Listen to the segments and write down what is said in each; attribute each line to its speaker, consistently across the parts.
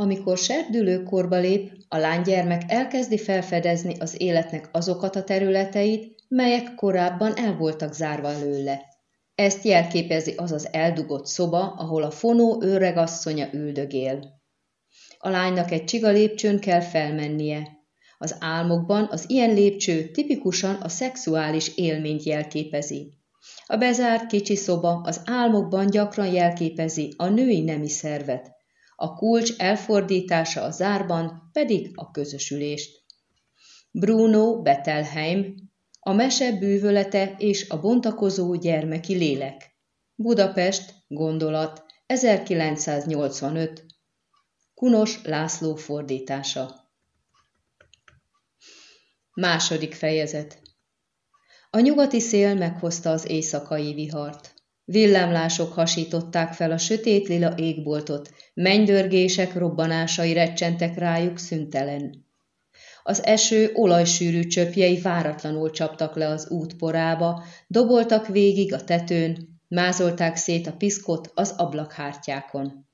Speaker 1: Amikor serdülőkorba lép, a lánygyermek elkezdi felfedezni az életnek azokat a területeit, melyek korábban el voltak zárva lőle. Ezt jelképezi az az eldugott szoba, ahol a fonó őregasszonya üldögél. A lánynak egy csiga lépcsőn kell felmennie. Az álmokban az ilyen lépcső tipikusan a szexuális élményt jelképezi. A bezárt kicsi szoba az álmokban gyakran jelképezi a női nemi szervet, a kulcs elfordítása a zárban pedig a közösülést. Bruno Bettelheim, a mese bűvölete és a bontakozó gyermeki lélek. Budapest, gondolat, 1985. Kunos László fordítása. Második fejezet. A nyugati szél meghozta az éjszakai vihart. Villámlások hasították fel a sötét lila égboltot, mennydörgések robbanásai recsentek rájuk szüntelen. Az eső olajsűrű csöpjei váratlanul csaptak le az útporába, doboltak végig a tetőn, mázolták szét a piszkot az ablakhártyákon.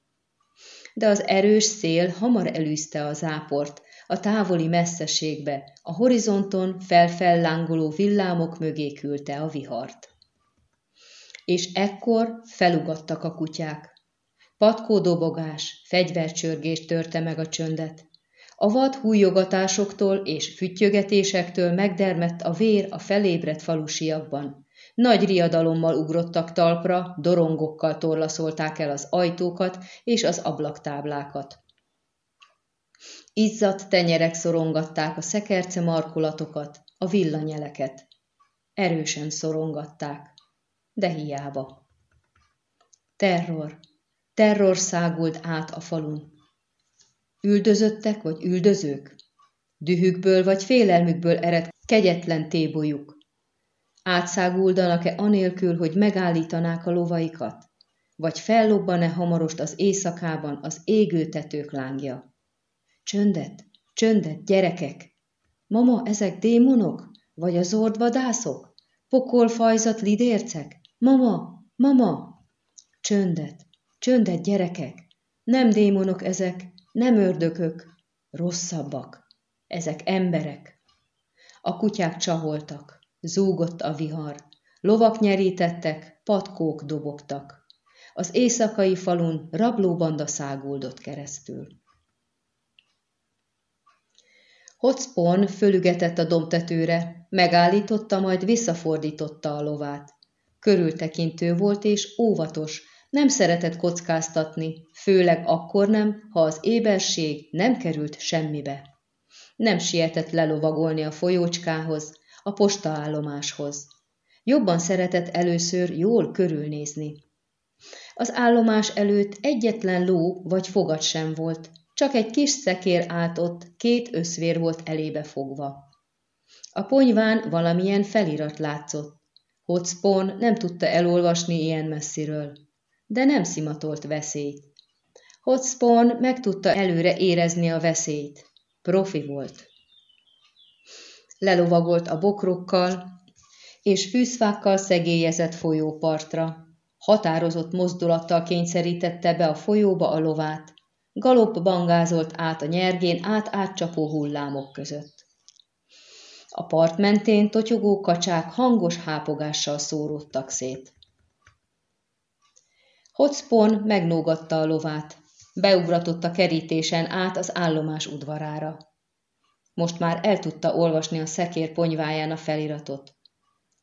Speaker 1: De az erős szél hamar elűzte a záport, a távoli messzeségbe, a horizonton felfellángoló villámok mögé küldte a vihart. És ekkor felugattak a kutyák. Patkódobogás, fegyvercsörgés törte meg a csöndet. A vad hújogatásoktól és füttyögetésektől megdermett a vér a felébredt falusiakban. Nagy riadalommal ugrottak talpra, dorongokkal torlaszolták el az ajtókat és az ablaktáblákat. Izzadt tenyerek szorongatták a szekerce markolatokat, a villanyeleket. Erősen szorongatták, de hiába. Terror, terror szágult át a falun. Üldözöttek vagy üldözők? Dühükből vagy félelmükből ered kegyetlen tébolyuk? Átszáguldanak-e anélkül, hogy megállítanák a lovaikat? Vagy fellobban-e hamarost az éjszakában az égő tetők lángja? Csöndet, csöndet, gyerekek! Mama, ezek démonok? Vagy az ordvadászok? Pokolfajzat lidércek? Mama, mama! Csöndet, csöndet, gyerekek! Nem démonok ezek, nem ördökök, rosszabbak. Ezek emberek. A kutyák csaholtak, zúgott a vihar, lovak nyerítettek, patkók dobogtak. Az éjszakai falun rablóbanda száguldott keresztül. Hotspon fölügetett a domtetőre, megállította, majd visszafordította a lovát. Körültekintő volt és óvatos, nem szeretett kockáztatni, főleg akkor nem, ha az éberség nem került semmibe. Nem sietett lelovagolni a folyócskához, a postaállomáshoz. Jobban szeretett először jól körülnézni. Az állomás előtt egyetlen ló vagy fogat sem volt, csak egy kis szekér állt ott, két összvér volt elébe fogva. A ponyván valamilyen felirat látszott. Hotspon nem tudta elolvasni ilyen messziről, de nem szimatolt veszélyt. Hotspon meg tudta előre érezni a veszélyt. Profi volt. Lelovagolt a bokrokkal, és fűszfákkal szegélyezett folyópartra. Határozott mozdulattal kényszerítette be a folyóba a lovát, Galopp bangázolt át a nyergén át átcsapó hullámok között. A part mentén totyogó kacsák hangos hápogással szóródtak szét. Hotspon megnógatta a lovát, beugratott a kerítésen át az állomás udvarára. Most már el tudta olvasni a szekér ponyváján a feliratot.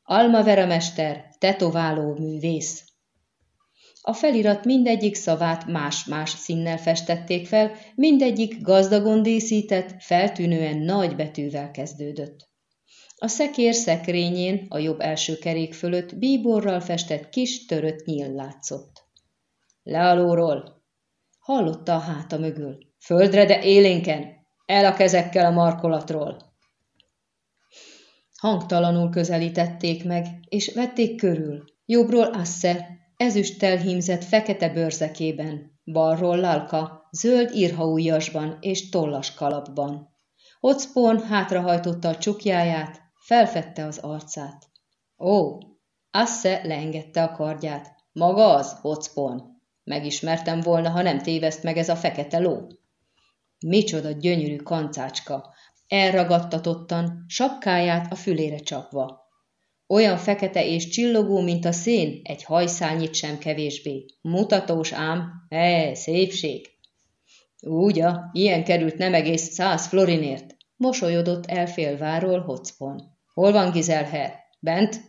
Speaker 1: Alma Vera mester, tetováló művész. A felirat mindegyik szavát más-más színnel festették fel, mindegyik gazdagon díszített, feltűnően nagy betűvel kezdődött. A szekér szekrényén, a jobb első kerék fölött bíborral festett kis törött nyíl látszott. Le alóról! Hallotta a háta mögül. Földre, de élénken! El a kezekkel a markolatról! Hangtalanul közelítették meg, és vették körül. Jobbról Asse, ezüsttel hímzett fekete bőrzekében, balról lalka, zöld írhaújasban és tollas kalapban. Hotspon hátrahajtotta a csukjáját, felfedte az arcát. Ó, Asse leengedte a kardját. Maga az, Hotspon. Megismertem volna, ha nem téveszt meg ez a fekete ló. Micsoda gyönyörű kancácska, elragadtatottan, sapkáját a fülére csapva. Olyan fekete és csillogó, mint a szén, egy hajszálnyit sem kevésbé. Mutatós ám, e, szépség! Úgya, ilyen került nem egész száz florinért, mosolyodott el félváról Hocpon. Hol van Gizelher? Bent?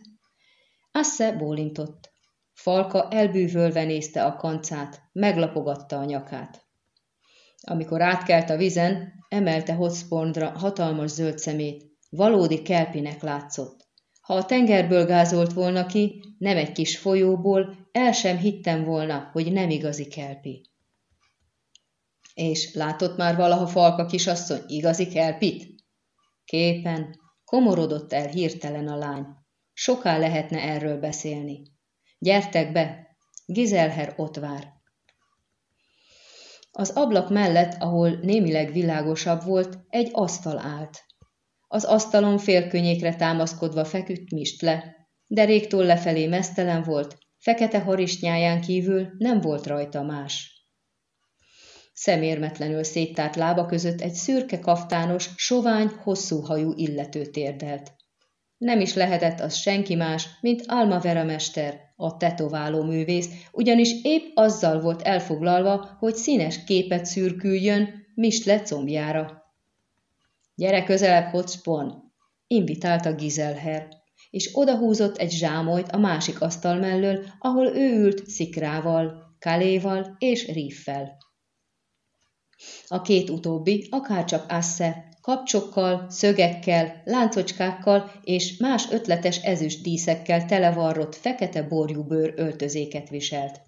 Speaker 1: Asse bólintott. Falka elbűvölve nézte a kancát, meglapogatta a nyakát. Amikor átkelt a vizen, emelte Hotspondra hatalmas zöld szemét. Valódi kelpinek látszott. Ha a tengerből gázolt volna ki, nem egy kis folyóból, el sem hittem volna, hogy nem igazi kelpi. És látott már valaha Falka kisasszony igazi kelpit? Képen, komorodott el hirtelen a lány. Soká lehetne erről beszélni. Gyertek be, Gizelher ott vár. Az ablak mellett, ahol némileg világosabb volt, egy asztal állt. Az asztalon félkönyékre támaszkodva feküdt mist le, de régtól lefelé mesztelen volt, fekete harisnyáján kívül nem volt rajta más. Szemérmetlenül széttárt lába között egy szürke kaftános, sovány, hosszú hajú illető térdelt. Nem is lehetett az senki más, mint Alma Vera mester, a tetováló művész, ugyanis épp azzal volt elfoglalva, hogy színes képet szürküljön Mistle combjára. Gyere közelebb, Hotspon! invitálta Gizelher, és odahúzott egy zsámolyt a másik asztal mellől, ahol ő ült szikrával, kaléval és riffel. A két utóbbi, akárcsak Asse, kapcsokkal, szögekkel, láncocskákkal és más ötletes ezüst díszekkel televarrott fekete borjú bőr öltözéket viselt.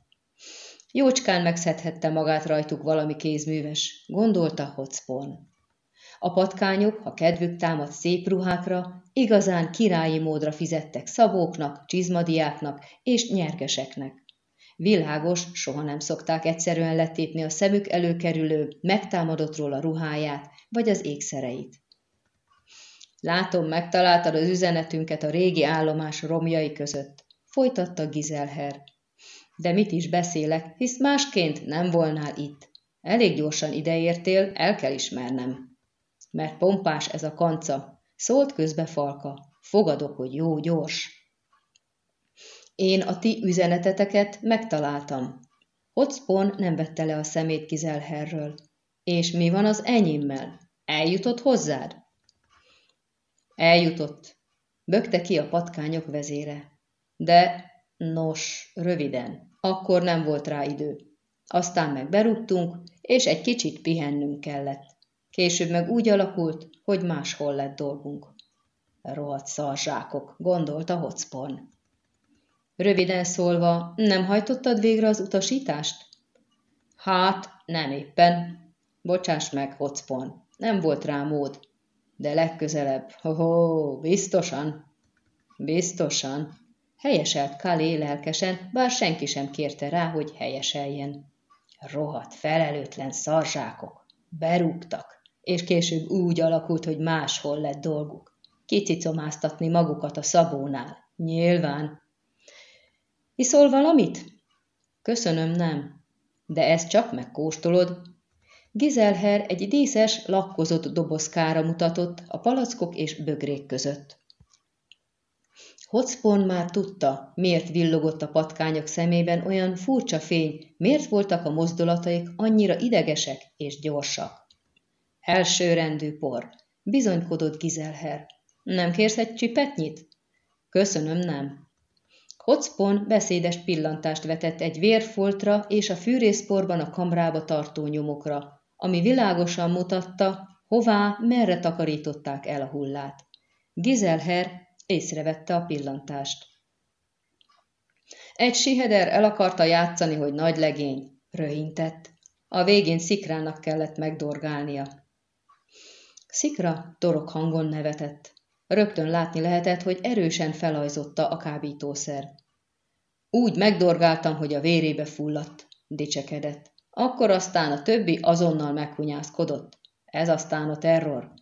Speaker 1: Jócskán megszedhette magát rajtuk valami kézműves, gondolta Hotspon. A patkányok, ha kedvük támad szép ruhákra, igazán királyi módra fizettek szabóknak, csizmadiáknak és nyergeseknek. Világos, soha nem szokták egyszerűen letépni a szemük előkerülő, megtámadottról a ruháját, vagy az ékszereit. Látom, megtaláltad az üzenetünket a régi állomás romjai között, folytatta Gizelher. De mit is beszélek, hisz másként nem volnál itt. Elég gyorsan ideértél, el kell ismernem mert pompás ez a kanca, szólt közbe Falka. Fogadok, hogy jó gyors. Én a ti üzeneteteket megtaláltam. Hotspon nem vette le a szemét Kizelherről. És mi van az enyémmel? Eljutott hozzád? Eljutott. Bökte ki a patkányok vezére. De, nos, röviden, akkor nem volt rá idő. Aztán meg berúgtunk, és egy kicsit pihennünk kellett. Később meg úgy alakult, hogy máshol lett dolgunk. Rohadt szarzsákok, gondolta Hotspon. Röviden szólva, nem hajtottad végre az utasítást? Hát, nem éppen. Bocsáss meg, Hotspon, nem volt rá mód. De legközelebb, ho-ho, biztosan. Biztosan. Helyeselt Kalé lelkesen, bár senki sem kérte rá, hogy helyeseljen. Rohadt, felelőtlen szarzsákok. Berúgtak és később úgy alakult, hogy máshol lett dolguk. Kicicomáztatni magukat a szabónál. Nyilván. Iszol valamit? Köszönöm, nem. De ezt csak megkóstolod. Gizelher egy díszes, lakkozott dobozkára mutatott a palackok és bögrék között. Hotspon már tudta, miért villogott a patkányok szemében olyan furcsa fény, miért voltak a mozdulataik annyira idegesek és gyorsak. Elsőrendű por. Bizonykodott Gizelher. Nem kérsz egy csipetnyit? Köszönöm, nem. Hotspon beszédes pillantást vetett egy vérfoltra és a fűrészporban a kamrába tartó nyomokra, ami világosan mutatta, hová, merre takarították el a hullát. Gizelher észrevette a pillantást. Egy siheder el akarta játszani, hogy nagy legény, röhintett. A végén szikrának kellett megdorgálnia. Szikra torok hangon nevetett. Rögtön látni lehetett, hogy erősen felajzotta a kábítószer. Úgy megdorgáltam, hogy a vérébe fulladt, dicsekedett. Akkor aztán a többi azonnal meghunyászkodott. Ez aztán a terror.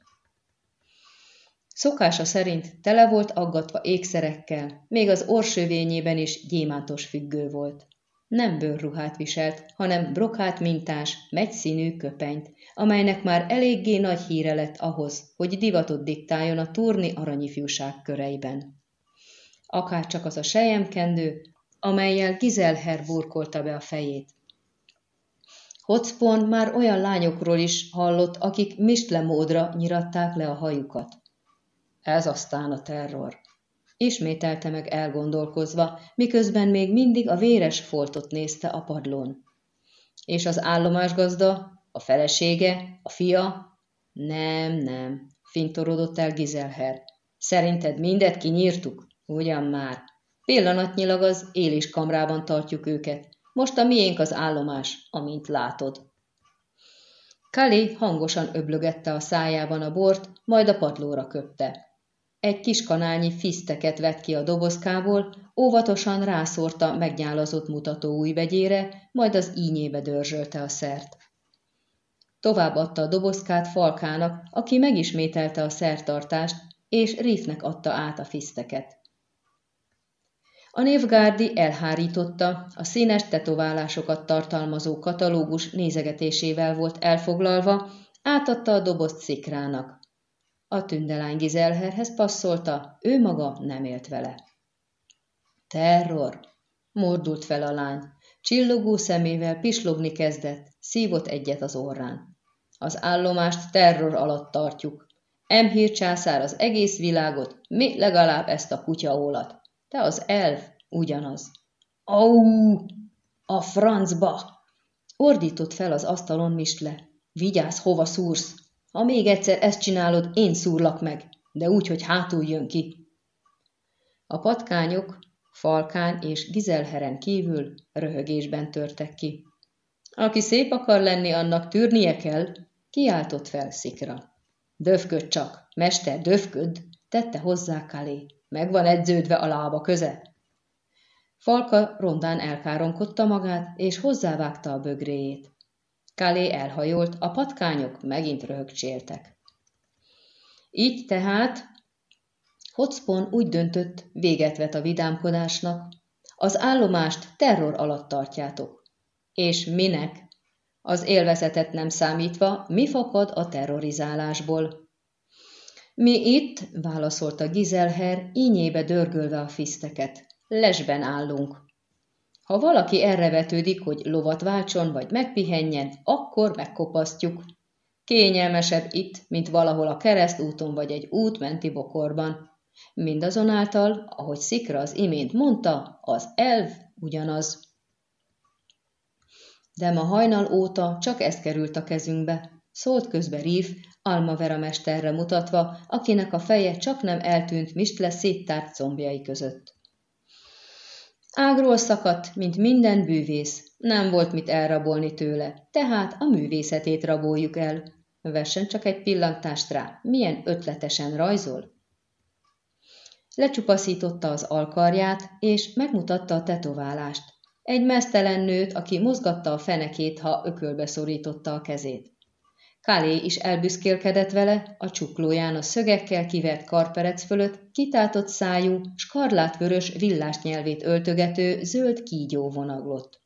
Speaker 1: Szokása szerint tele volt aggatva ékszerekkel, még az orsövényében is gyémántos függő volt. Nem bőrruhát viselt, hanem brokát mintás, megyszínű köpenyt, amelynek már eléggé nagy híre lett ahhoz, hogy divatot diktáljon a turni aranyifjúság köreiben. Akárcsak az a sejemkendő, amelyel Gizelher burkolta be a fejét. Hotspon már olyan lányokról is hallott, akik mistle nyiratták le a hajukat. Ez aztán a terror. Ismételte meg elgondolkozva, miközben még mindig a véres foltot nézte a padlón. És az állomásgazda, a felesége, a fia? Nem, nem, fintorodott el Gizelher. Szerinted mindet kinyírtuk? Ugyan már. Pillanatnyilag az élés kamrában tartjuk őket. Most a miénk az állomás, amint látod. Kali hangosan öblögette a szájában a bort, majd a padlóra köpte. Egy kis kanálnyi fiszteket vett ki a dobozkából, óvatosan rászórta megnyálazott mutató újbegyére, majd az ínyébe dörzsölte a szert. Továbbadta a dobozkát Falkának, aki megismételte a szertartást, és Riffnek adta át a fiszteket. A névgárdi elhárította, a színes tetoválásokat tartalmazó katalógus nézegetésével volt elfoglalva, átadta a dobozt szikrának. A tündelány Gizelherhez passzolta, ő maga nem élt vele. Terror! Mordult fel a lány. Csillogó szemével pislogni kezdett, szívott egyet az orrán. Az állomást terror alatt tartjuk. Emhír császár az egész világot, mi legalább ezt a kutyaólat. Te az elf, ugyanaz. Au! A francba! Ordított fel az asztalon Mistle. Vigyázz, hova szúrsz! Ha még egyszer ezt csinálod, én szúrlak meg, de úgy, hogy hátul jön ki. A patkányok, Falkán és Gizelheren kívül röhögésben törtek ki. Aki szép akar lenni, annak tűrnie kell, kiáltott fel szikra. Döfköd csak, mester, döfköd, tette hozzá Kalé. Meg van edződve a lába köze. Falka rondán elkáronkodta magát, és hozzávágta a bögréjét. Kalé elhajolt, a patkányok megint röhögcséltek. Így tehát Hotspon úgy döntött, véget vet a vidámkodásnak, az állomást terror alatt tartjátok. És minek? Az élvezetet nem számítva, mi fakad a terrorizálásból? Mi itt, válaszolta Gizelher, ínyébe dörgölve a fiszteket. Lesben állunk. Ha valaki erre vetődik, hogy lovat váltson vagy megpihenjen, akkor megkopasztjuk. Kényelmesebb itt, mint valahol a keresztúton vagy egy útmenti bokorban. Mindazonáltal, ahogy Szikra az imént mondta, az elv ugyanaz. De ma hajnal óta csak ez került a kezünkbe, szólt közbe Rív, Almavera mesterre mutatva, akinek a feje csak nem eltűnt Mistle széttárt combjai között. Ágról szakadt, mint minden bűvész. Nem volt mit elrabolni tőle, tehát a művészetét raboljuk el. Vessen csak egy pillantást rá, milyen ötletesen rajzol. Lecsupaszította az alkarját, és megmutatta a tetoválást. Egy mesztelen nőt, aki mozgatta a fenekét, ha ökölbe szorította a kezét. Kálé is elbüszkélkedett vele, a csuklóján a szögekkel kivert karperec fölött kitátott szájú, skarlátvörös villás nyelvét öltögető zöld kígyó vonaglott.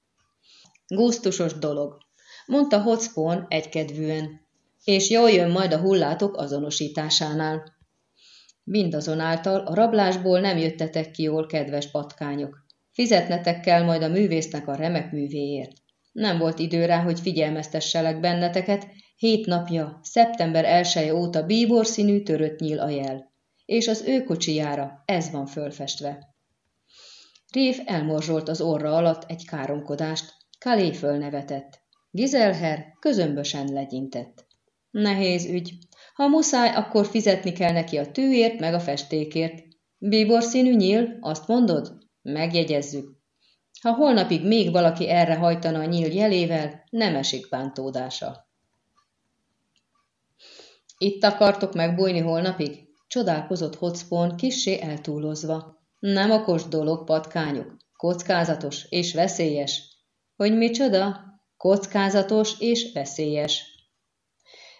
Speaker 1: Gusztusos dolog, mondta Hotspon egykedvűen, és jól jön majd a hullátok azonosításánál. Mindazonáltal a rablásból nem jöttetek ki jól, kedves patkányok. Fizetnetek kell majd a művésznek a remek művéért. Nem volt idő rá, hogy figyelmeztesselek benneteket, Hét napja, szeptember 1 óta bíbor színű törött nyíl a jel, és az ő kocsijára ez van fölfestve. Rév elmorzsolt az orra alatt egy káromkodást, Kalé fölnevetett. Gizelher közömbösen legyintett. Nehéz ügy. Ha muszáj, akkor fizetni kell neki a tűért meg a festékért. Bíbor színű nyíl, azt mondod? Megjegyezzük. Ha holnapig még valaki erre hajtana a nyíl jelével, nem esik bántódása. Itt akartok megbújni holnapig? Csodálkozott Hotspon kissé eltúlozva. Nem okos dolog, patkányok. Kockázatos és veszélyes. Hogy micsoda? Kockázatos és veszélyes.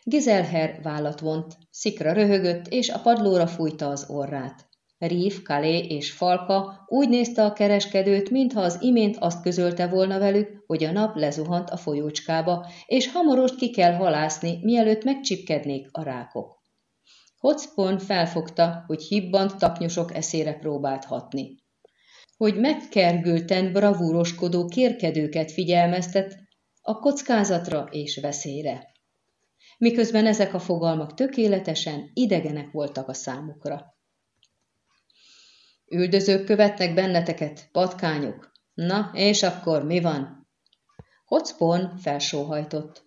Speaker 1: Gizelher vállat vont, szikra röhögött, és a padlóra fújta az orrát. Reef, Kalé és Falka úgy nézte a kereskedőt, mintha az imént azt közölte volna velük, hogy a nap lezuhant a folyócskába, és hamarost ki kell halászni, mielőtt megcsipkednék a rákok. Hotspon felfogta, hogy hibbant taknyosok eszére próbált hatni. Hogy megkergülten bravúroskodó kérkedőket figyelmeztet a kockázatra és veszélyre. Miközben ezek a fogalmak tökéletesen idegenek voltak a számukra. Üldözők követnek benneteket, patkányok. Na, és akkor mi van? Hotspon felsóhajtott.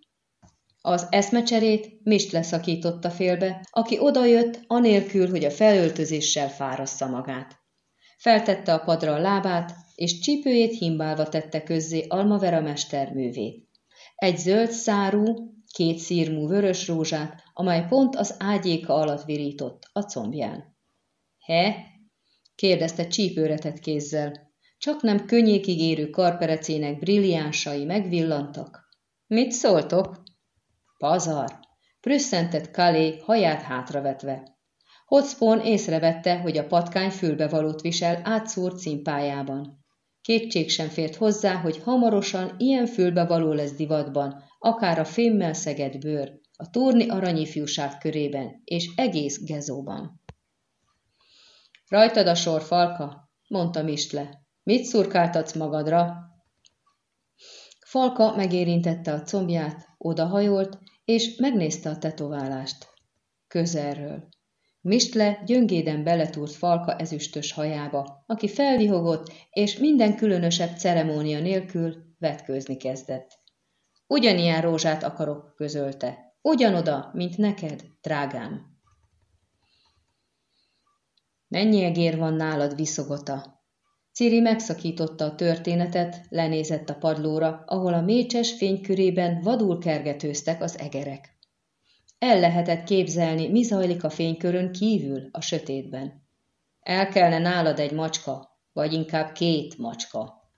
Speaker 1: Az eszmecserét Mist leszakította félbe, aki odajött, anélkül, hogy a felöltözéssel fárassza magát. Feltette a padra a lábát, és csípőjét himbálva tette közzé Almavera mester művét. Egy zöld szárú, két szírmú vörös rózsát, amely pont az ágyéka alatt virított, a combján. He? Kérdezte csípőretett kézzel. Csak nem könnyékig érő karperecének brilliánsai megvillantak. Mit szóltok? Pazar! Prüsszentett Kalé haját hátravetve. Hotspon észrevette, hogy a patkány fülbevalót visel átszúrt cimpájában. Kétség sem fért hozzá, hogy hamarosan ilyen fülbevaló lesz divatban, akár a fémmel szegett bőr, a turni aranyifjúság körében és egész gezóban. Rajtad a sor, Falka, mondta Mistle. Mit szurkáltatsz magadra? Falka megérintette a combját, odahajolt, és megnézte a tetoválást. Közelről. Mistle gyöngéden beletúrt Falka ezüstös hajába, aki felvihogott, és minden különösebb ceremónia nélkül vetkőzni kezdett. Ugyanilyen rózsát akarok, közölte. Ugyanoda, mint neked, drágám. Mennyi egér van nálad, viszogota? Ciri megszakította a történetet, lenézett a padlóra, ahol a mécses fénykörében vadul kergetőztek az egerek. El lehetett képzelni, mi zajlik a fénykörön kívül, a sötétben. El kellene nálad egy macska, vagy inkább két macska.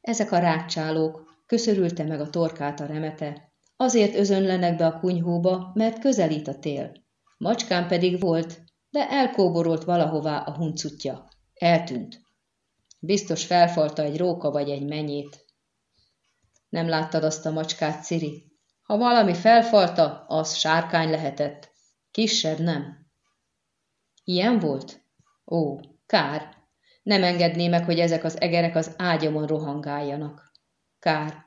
Speaker 1: Ezek a rákcsálók, köszörülte meg a torkát a remete, azért özönlenek be a kunyhóba, mert közelít a tél. Macskán pedig volt, de elkóborolt valahová a huncutja. Eltűnt. Biztos felfalta egy róka vagy egy menyét. Nem láttad azt a macskát, Ciri? Ha valami felfalta, az sárkány lehetett. Kisebb nem. Ilyen volt? Ó, kár. Nem engedné meg, hogy ezek az egerek az ágyamon rohangáljanak. Kár.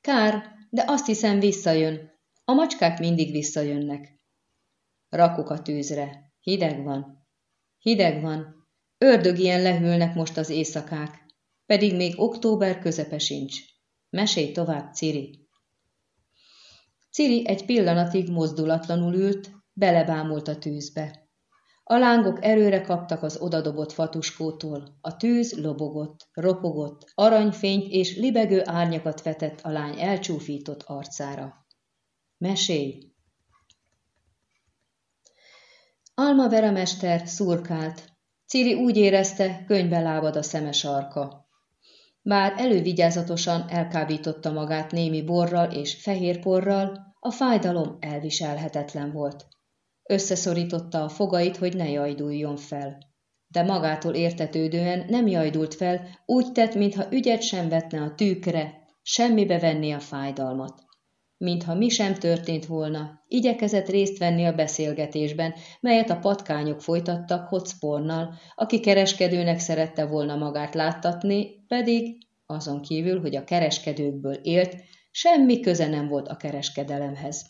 Speaker 1: Kár, de azt hiszem visszajön. A macskák mindig visszajönnek. Rakuk a tűzre. Hideg van. Hideg van. Ördög ilyen lehűlnek most az éjszakák. Pedig még október közepe sincs. Mesélj tovább, Ciri. Ciri egy pillanatig mozdulatlanul ült, belebámult a tűzbe. A lángok erőre kaptak az odadobott fatuskótól, a tűz lobogott, ropogott, aranyfényt és libegő árnyakat vetett a lány elcsúfított arcára. Mesélj! Alma veremester szurkált. Ciri úgy érezte, könybe lábad a szemes arka. Bár elővigyázatosan elkábította magát némi borral és fehér porral, a fájdalom elviselhetetlen volt. Összeszorította a fogait, hogy ne jajduljon fel. De magától értetődően nem jajdult fel, úgy tett, mintha ügyet sem vetne a tűkre, semmibe venné a fájdalmat mintha mi sem történt volna, igyekezett részt venni a beszélgetésben, melyet a patkányok folytattak Hotspornnal, aki kereskedőnek szerette volna magát láttatni, pedig, azon kívül, hogy a kereskedőkből élt, semmi köze nem volt a kereskedelemhez.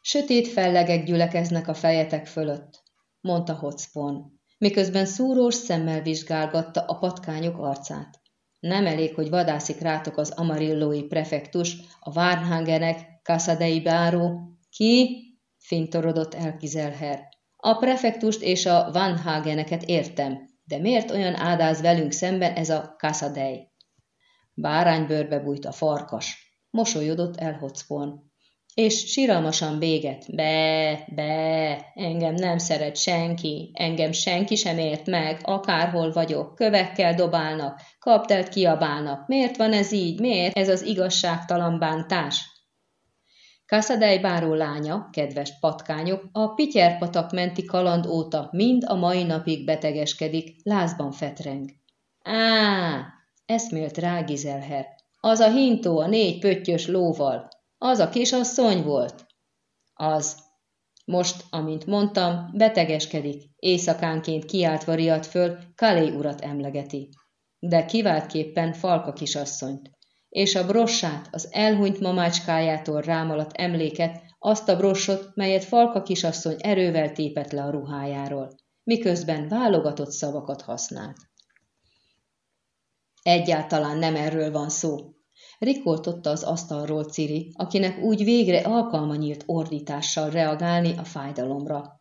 Speaker 1: Sötét fellegek gyülekeznek a fejetek fölött, mondta Hotspon, miközben szúrós szemmel vizsgálgatta a patkányok arcát. Nem elég, hogy vadászik rátok az amarillói prefektus, a Várnhagenek, Kasadei báró. Ki? fintorodott el Kizelher. A prefektust és a Vanhageneket értem, de miért olyan ádáz velünk szemben ez a Kasadei? Báránybőrbe bújt a farkas. Mosolyodott el Hotspon és síralmasan béget. Be, be, engem nem szeret senki, engem senki sem ért meg, akárhol vagyok, kövekkel dobálnak, kaptelt kiabálnak. Miért van ez így? Miért ez az igazságtalan bántás? Kasszadej báró lánya, kedves patkányok, a Pityerpatak menti kaland óta mind a mai napig betegeskedik, lázban fetreng. Á, eszmélt rá Gizelher. Az a hintó a négy pöttyös lóval. Az a kisasszony volt. Az. Most, amint mondtam, betegeskedik, éjszakánként kiáltva riadt föl, Kalé urat emlegeti. De kiváltképpen Falka kisasszonyt és a brossát, az elhunyt mamácskájától rámaladt emléket, azt a brossot, melyet Falka kisasszony erővel tépett le a ruhájáról, miközben válogatott szavakat használt. Egyáltalán nem erről van szó. Rikoltotta az asztalról Ciri, akinek úgy végre alkalma nyílt ordítással reagálni a fájdalomra.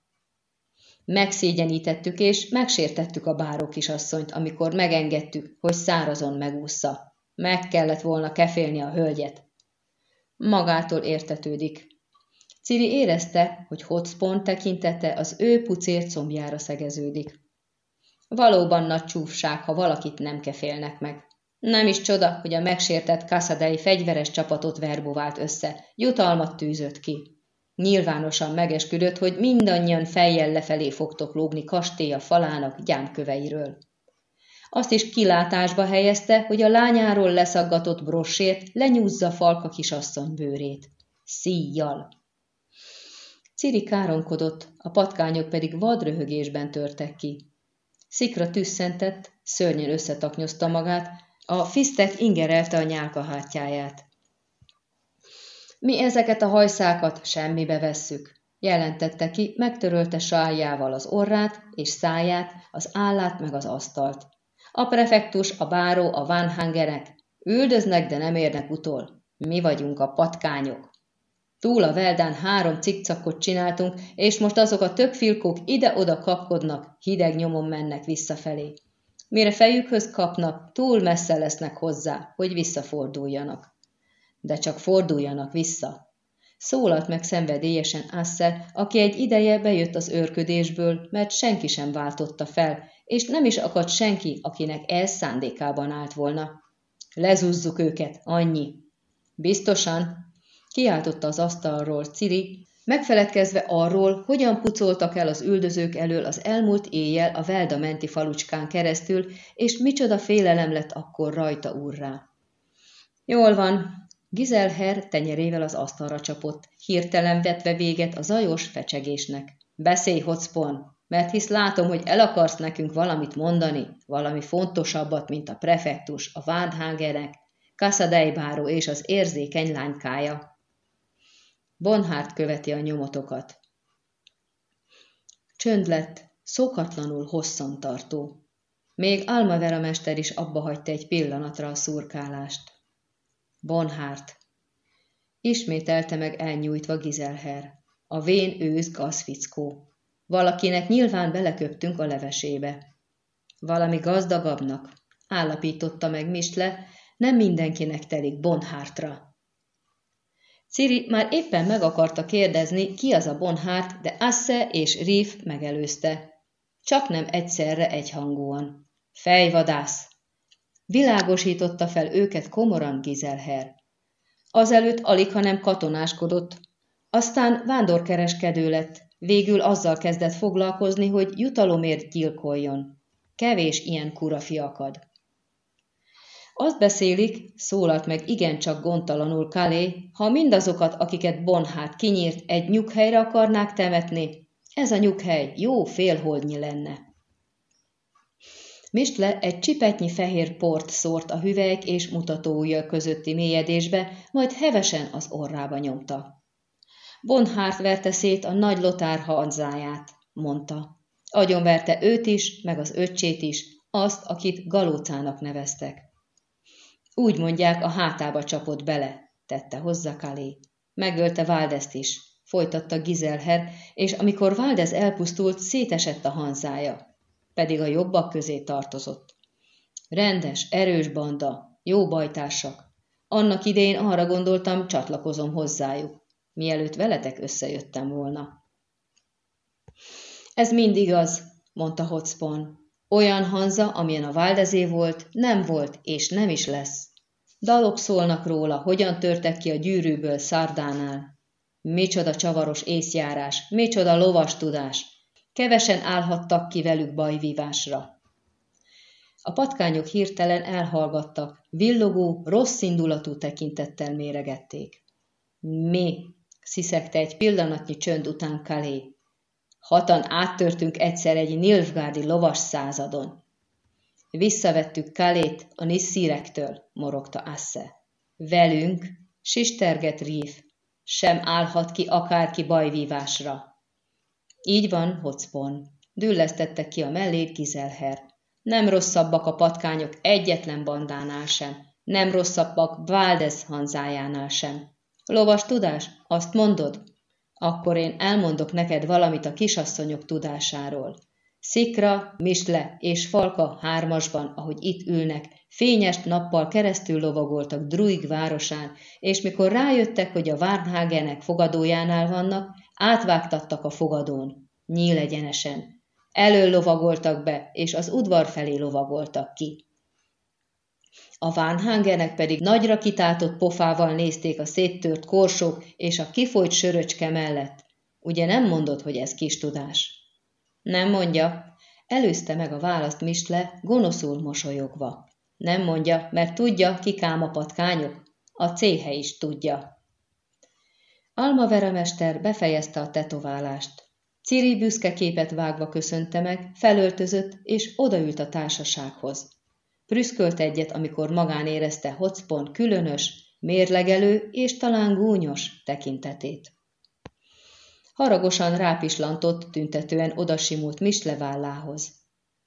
Speaker 1: Megszégyenítettük és megsértettük a báró kisasszonyt, amikor megengedtük, hogy szárazon megúszza. Meg kellett volna kefélni a hölgyet. Magától értetődik. Ciri érezte, hogy Hotspon tekintete az ő pucért combjára szegeződik. Valóban nagy csúfság, ha valakit nem kefélnek meg. Nem is csoda, hogy a megsértett Kassadei fegyveres csapatot verbovált össze, jutalmat tűzött ki. Nyilvánosan megesküdött, hogy mindannyian fejjel lefelé fogtok lógni kastélya falának gyámköveiről. Azt is kilátásba helyezte, hogy a lányáról leszaggatott brossért lenyúzza Falka kisasszony bőrét. Szíjjal! Ciri káronkodott, a patkányok pedig vadröhögésben törtek ki. Szikra tüsszentett, szörnyen összetaknyozta magát, a fisztek ingerelte a nyálka hátjáját. Mi ezeket a hajszákat semmibe vesszük, jelentette ki, megtörölte sáljával az orrát és száját, az állát meg az asztalt. A prefektus, a báró, a vánhangerek. Üldöznek, de nem érnek utol. Mi vagyunk a patkányok. Túl a veldán három cikcakot csináltunk, és most azok a tök filkók ide-oda kapkodnak, hideg nyomon mennek visszafelé. Mire fejükhöz kapnak, túl messze lesznek hozzá, hogy visszaforduljanak. De csak forduljanak vissza. Szólalt meg szenvedélyesen Assel, aki egy ideje bejött az őrködésből, mert senki sem váltotta fel, és nem is akadt senki, akinek ez szándékában állt volna. Lezúzzuk őket, annyi. Biztosan, kiáltotta az asztalról Ciri, megfeledkezve arról, hogyan pucoltak el az üldözők elől az elmúlt éjjel a Velda menti falucskán keresztül, és micsoda félelem lett akkor rajta urrá. Jól van, Gizelher tenyerével az asztalra csapott, hirtelen vetve véget a zajos fecsegésnek. Beszélj, Hotspon, mert hisz látom, hogy el akarsz nekünk valamit mondani, valami fontosabbat, mint a prefektus, a Vádhágerek, Kassadejbáró és az érzékeny lánykája. Bonhárt követi a nyomotokat. Csönd lett, szokatlanul hosszantartó. Még Almavera mester is abba hagyta egy pillanatra a szurkálást. Bonhárt. Ismételte meg elnyújtva Gizelher. A vén ősz gazfickó. Valakinek nyilván beleköptünk a levesébe. Valami gazdagabbnak, állapította meg Mistle, nem mindenkinek telik Bonhártra. Ciri már éppen meg akarta kérdezni, ki az a Bonhárt, de Asse és Riff megelőzte. Csak nem egyszerre egyhangúan. Fejvadász! Világosította fel őket komoran Gizelher. Azelőtt alig, hanem katonáskodott. Aztán vándorkereskedő lett, Végül azzal kezdett foglalkozni, hogy jutalomért gyilkoljon. Kevés ilyen kurafi akad. Azt beszélik, szólalt meg igencsak gondtalanul Kalé, ha mindazokat, akiket Bonhát kinyírt, egy nyughelyre akarnák temetni, ez a nyughely jó félholdnyi lenne. Mistle egy csipetnyi fehér port szórt a hüvelyk és mutatóujja közötti mélyedésbe, majd hevesen az orrába nyomta. Bonhárt verte szét a nagy lotár hanzáját, mondta. Agyonverte őt is, meg az öccsét is, azt, akit Galócának neveztek. Úgy mondják, a hátába csapott bele, tette hozzá Kalé. Megölte Valdeszt is, folytatta Gizelher, és amikor Valdez elpusztult, szétesett a hanzája, pedig a jobbak közé tartozott. Rendes, erős banda, jó bajtársak. Annak idején arra gondoltam, csatlakozom hozzájuk mielőtt veletek összejöttem volna. Ez mind igaz, mondta Hotspon. Olyan Hanza, amilyen a Váldezé volt, nem volt és nem is lesz. Dalok szólnak róla, hogyan törtek ki a gyűrűből Szárdánál. Micsoda csavaros észjárás, micsoda lovas tudás. Kevesen állhattak ki velük bajvívásra. A patkányok hirtelen elhallgattak, villogó, rossz indulatú tekintettel méregették. Mi? sziszegte egy pillanatnyi csönd után Kalé. Hatan áttörtünk egyszer egy Nilfgárdi lovas századon. Visszavettük Kalét a nisszírektől, morogta Asse. Velünk, sisterget Ríf, sem állhat ki akárki bajvívásra. Így van, Hocpon, düllesztette ki a mellét Gizelher. Nem rosszabbak a patkányok egyetlen bandánál sem, nem rosszabbak Valdez hanzájánál sem. Lovas tudás, azt mondod? Akkor én elmondok neked valamit a kisasszonyok tudásáról. Szikra, Misle és Falka hármasban, ahogy itt ülnek, fényes nappal keresztül lovagoltak Druig városán, és mikor rájöttek, hogy a Varnhagenek fogadójánál vannak, átvágtattak a fogadón, nyíl egyenesen. Elől lovagoltak be, és az udvar felé lovagoltak ki. A Vánhangenek pedig nagyra kitátott pofával nézték a széttört korsók és a kifolyt söröcske mellett. Ugye nem mondod, hogy ez kis tudás? Nem mondja. Előzte meg a választ Mistle, gonoszul mosolyogva. Nem mondja, mert tudja, kik ám a patkányok. A céhe is tudja. Alma veremester befejezte a tetoválást. Ciri büszke képet vágva köszönte meg, felöltözött, és odaült a társasághoz. Prüszkölt egyet, amikor magán érezte Hotspon különös, mérlegelő és talán gúnyos tekintetét. Haragosan rápislantott, tüntetően odasimult Misle vállához.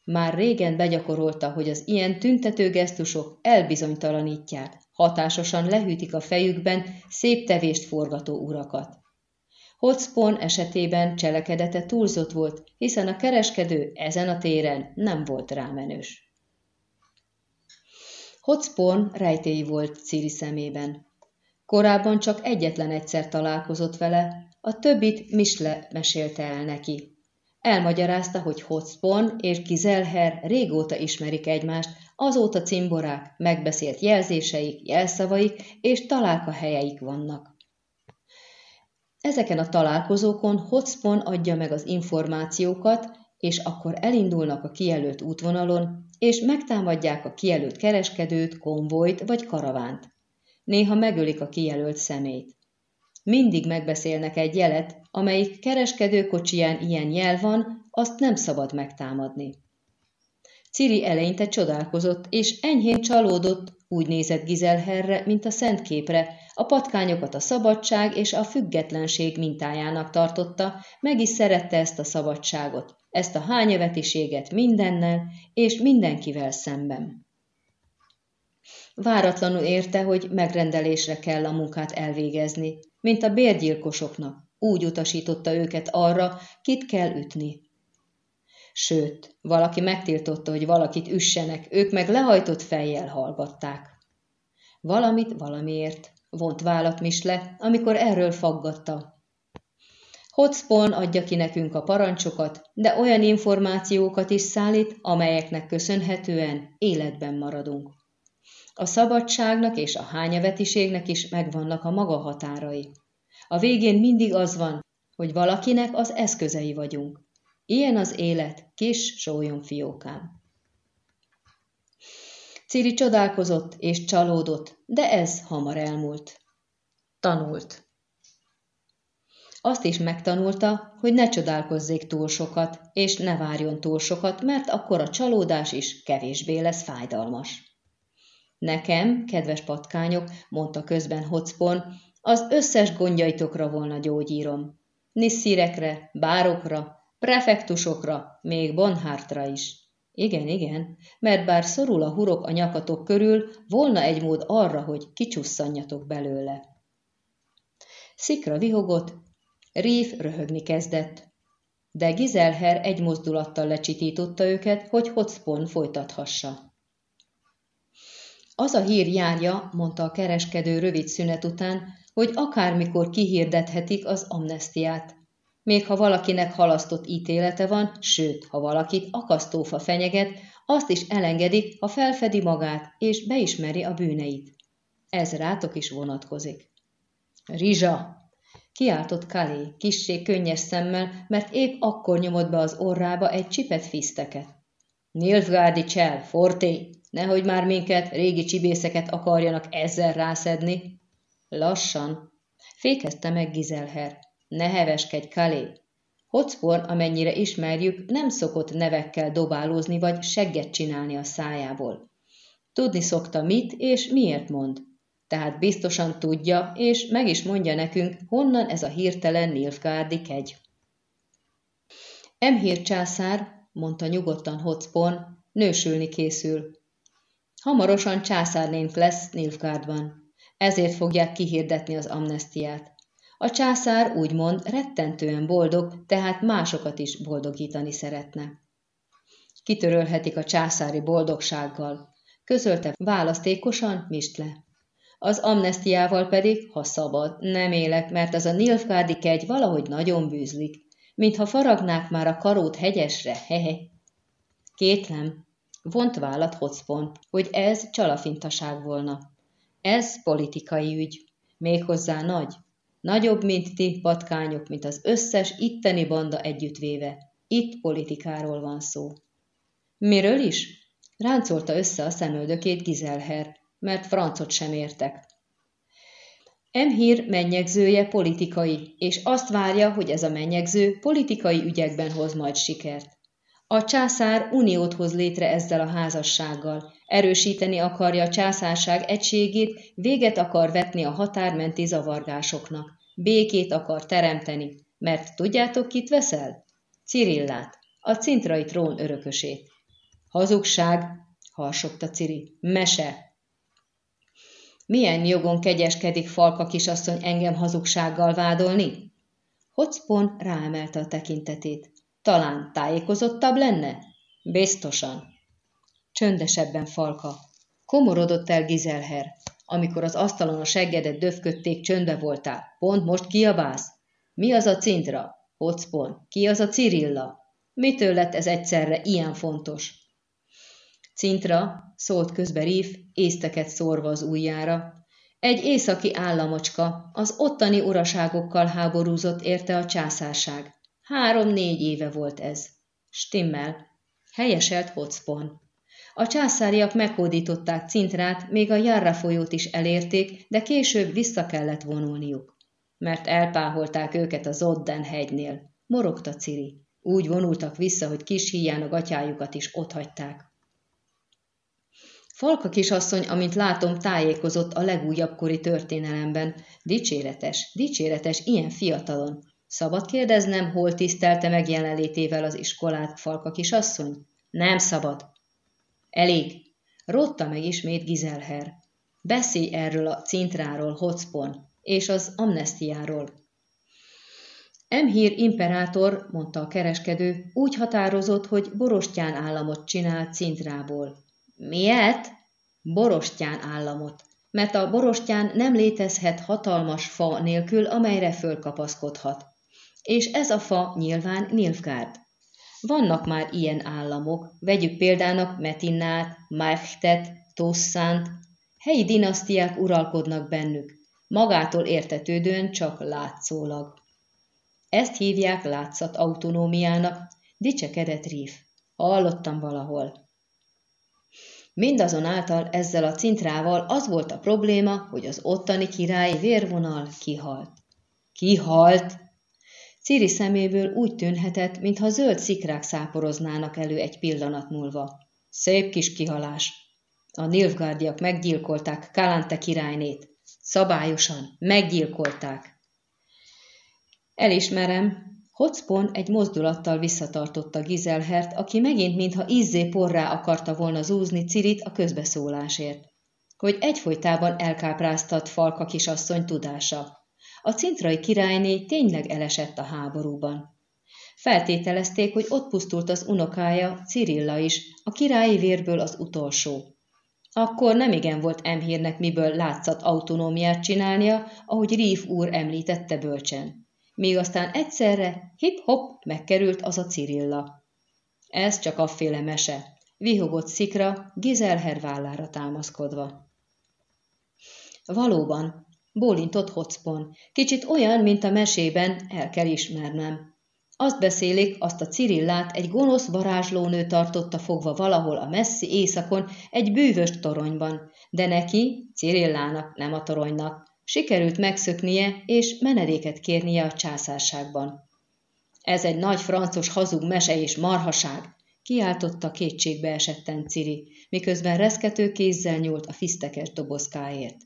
Speaker 1: Már régen begyakorolta, hogy az ilyen tüntető gesztusok elbizonytalanítják, hatásosan lehűtik a fejükben szép tevést forgató urakat. Hotspon esetében cselekedete túlzott volt, hiszen a kereskedő ezen a téren nem volt rámenős. Hotspon rejtély volt Ciri szemében. Korábban csak egyetlen egyszer találkozott vele, a többit Misle mesélte el neki. Elmagyarázta, hogy Hotspon és Gizelher régóta ismerik egymást, azóta cimborák, megbeszélt jelzéseik, jelszavaik és találka helyeik vannak. Ezeken a találkozókon Hotspon adja meg az információkat, és akkor elindulnak a kijelölt útvonalon, és megtámadják a kijelölt kereskedőt, konvojt vagy karavánt. Néha megölik a kijelölt szemét. Mindig megbeszélnek egy jelet, amelyik kereskedőkocsiján ilyen jel van, azt nem szabad megtámadni. Ciri eleinte csodálkozott, és enyhén csalódott, úgy nézett Gizelherre, mint a szent képre, a patkányokat a szabadság és a függetlenség mintájának tartotta, meg is szerette ezt a szabadságot, ezt a hányövetiséget mindennel és mindenkivel szemben. Váratlanul érte, hogy megrendelésre kell a munkát elvégezni, mint a bérgyilkosoknak, úgy utasította őket arra, kit kell ütni. Sőt, valaki megtiltotta, hogy valakit üssenek, ők meg lehajtott fejjel hallgatták. Valamit valamiért, vont vállat Misle, amikor erről faggatta. Hotspon adja ki nekünk a parancsokat, de olyan információkat is szállít, amelyeknek köszönhetően életben maradunk. A szabadságnak és a hányavetiségnek is megvannak a maga határai. A végén mindig az van, hogy valakinek az eszközei vagyunk. Ilyen az élet, kis sólyom fiókám. Ciri csodálkozott és csalódott, de ez hamar elmúlt. Tanult. Azt is megtanulta, hogy ne csodálkozzék túl sokat, és ne várjon túl sokat, mert akkor a csalódás is kevésbé lesz fájdalmas. Nekem, kedves patkányok, mondta közben Hocpon, az összes gondjaitokra volna gyógyírom. Nisszírekre, bárokra, prefektusokra, még Bonhártra is. Igen, igen, mert bár szorul a hurok a nyakatok körül, volna egy mód arra, hogy kicsusszanjatok belőle. Szikra vihogott, Ríf röhögni kezdett. De Gizelher egy mozdulattal lecsitította őket, hogy Hotspon folytathassa. Az a hír járja, mondta a kereskedő rövid szünet után, hogy akármikor kihirdethetik az amnestiát. Még ha valakinek halasztott ítélete van, sőt, ha valakit akasztófa fenyeget, azt is elengedik, ha felfedi magát és beismeri a bűneit. Ez rátok is vonatkozik. Rizsa, Kiáltott Kalé, kissé könnyes szemmel, mert épp akkor nyomott be az orrába egy csipet fiszteket. Nilfgárdi csel, forté, nehogy már minket, régi csibészeket akarjanak ezzel rászedni. Lassan. Fékezte meg Gizelher. Ne heveskedj, Kalé. Hotspur, amennyire ismerjük, nem szokott nevekkel dobálózni vagy segget csinálni a szájából. Tudni szokta mit és miért mond. Tehát biztosan tudja, és meg is mondja nekünk, honnan ez a hirtelen Nilfgárdi kegy. Emhír császár, mondta nyugodtan Hotspon, nősülni készül. Hamarosan császárnénk lesz Nilfgaardban. Ezért fogják kihirdetni az amnestiát. A császár úgymond rettentően boldog, tehát másokat is boldogítani szeretne. Kitörölhetik a császári boldogsággal, közölte választékosan Mistle. Az amnestiával pedig, ha szabad, nem élek, mert az a Nilfgárdi kegy valahogy nagyon bűzlik, mintha faragnák már a karót hegyesre, hehe. Kétlem, vont vállat Hotspon, hogy ez csalafintaság volna. Ez politikai ügy, méghozzá nagy, nagyobb, mint ti, patkányok, mint az összes itteni banda együttvéve. Itt politikáról van szó. Miről is? Ráncolta össze a szemöldökét Gizelher, mert francot sem értek. Emhír mennyegzője politikai, és azt várja, hogy ez a mennyegző politikai ügyekben hoz majd sikert. A császár uniót hoz létre ezzel a házassággal, erősíteni akarja a császárság egységét, véget akar vetni a határmenti zavargásoknak, békét akar teremteni, mert tudjátok, kit veszel? Cirillát, a cintrai trón örökösét. Hazugság, harsogta Ciri, mese, milyen jogon kegyeskedik Falka kisasszony engem hazugsággal vádolni? Hocpon ráemelte a tekintetét. Talán tájékozottabb lenne? Biztosan. Csöndesebben Falka. Komorodott el Gizelher. Amikor az asztalon a seggedet döfködték, csöndbe voltál. Pont most kiabálsz? Mi az a cintra? Hocpon. Ki az a Cirilla? Mitől lett ez egyszerre ilyen fontos? Cintra, szólt közbe Ríf, észteket szórva az ujjára. Egy északi államocska, az ottani uraságokkal háborúzott érte a császárság. Három-négy éve volt ez. Stimmel. Helyeselt Hotspon. A császáriak meghódították Cintrát, még a Jarra folyót is elérték, de később vissza kellett vonulniuk. Mert elpáholták őket az Odden hegynél. Morogta Ciri. Úgy vonultak vissza, hogy kis híján a gatyájukat is otthagyták. Falka kisasszony, amint látom, tájékozott a legújabb kori történelemben. Dicséretes, dicséretes, ilyen fiatalon. Szabad kérdeznem, hol tisztelte meg jelenlétével az iskolát Falka kisasszony? Nem szabad. Elég. Rotta meg ismét Gizelher. Beszélj erről a cintráról, Hotspon, és az amnestiáról. Emhír imperátor, mondta a kereskedő, úgy határozott, hogy borostyán államot csinál cintrából. Miért? Borostyán államot, mert a borostyán nem létezhet hatalmas fa nélkül, amelyre fölkapaszkodhat. És ez a fa nyilván Nilfgaard. Vannak már ilyen államok, vegyük példának Metinnát, Marchtet, Tosszant, helyi dinasztiák uralkodnak bennük, magától értetődően csak látszólag. Ezt hívják látszat autonómiának, dicsekedett Ríf. Hallottam valahol. Mindazonáltal ezzel a cintrával az volt a probléma, hogy az ottani királyi vérvonal kihalt. Kihalt! Ciri szeméből úgy tűnhetett, mintha zöld szikrák száporoznának elő egy pillanat múlva. Szép kis kihalás. A Nilfgaardiak meggyilkolták Kalante királynét. Szabályosan, meggyilkolták. Elismerem, Hotspon egy mozdulattal visszatartotta Gizelhert, aki megint mintha izzé porrá akarta volna zúzni Cirit a közbeszólásért. Hogy egyfolytában elkápráztat Falka kisasszony tudása. A cintrai királyné tényleg elesett a háborúban. Feltételezték, hogy ott pusztult az unokája, Cirilla is, a királyi vérből az utolsó. Akkor nemigen volt Emhírnek miből látszat autonómiát csinálnia, ahogy Ríf úr említette bölcsen míg aztán egyszerre hip-hop megkerült az a Cirilla. Ez csak afféle mese, vihogott szikra, Gizelher vállára támaszkodva. Valóban, Bólintott Hocpon. Kicsit olyan, mint a mesében, el kell ismernem. Azt beszélik, azt a Cirillát egy gonosz varázslónő tartotta fogva valahol a messzi éjszakon egy bűvös toronyban, de neki, Cirillának, nem a toronynak, sikerült megszöknie és menedéket kérnie a császárságban. Ez egy nagy francos hazug mese és marhaság, kiáltotta kétségbe esetten Ciri, miközben reszkető kézzel nyúlt a fisztekes dobozkáért.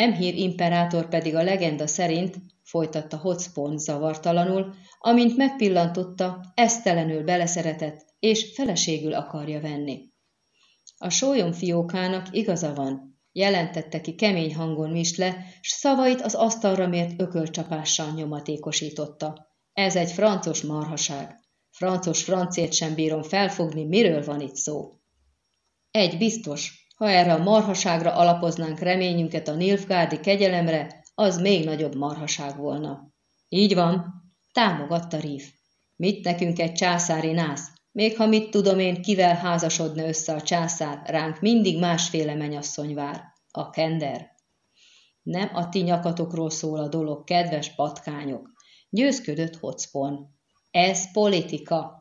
Speaker 1: Emhír imperátor pedig a legenda szerint, folytatta Hotspon zavartalanul, amint megpillantotta, esztelenül beleszeretett, és feleségül akarja venni. A sólyom fiókának igaza van, jelentette ki kemény hangon Misle, s szavait az asztalra mért ökölcsapással nyomatékosította. Ez egy francos marhaság. Francos francét sem bírom felfogni, miről van itt szó. Egy biztos, ha erre a marhaságra alapoznánk reményünket a Nilfgárdi kegyelemre, az még nagyobb marhaság volna. Így van, támogatta Ríf. Mit nekünk egy császári nász? Még ha mit tudom én, kivel házasodna össze a császár, ránk mindig másféle menyasszony vár. A kender. Nem a ti nyakatokról szól a dolog, kedves patkányok. Győzködött Hocpon. Ez politika.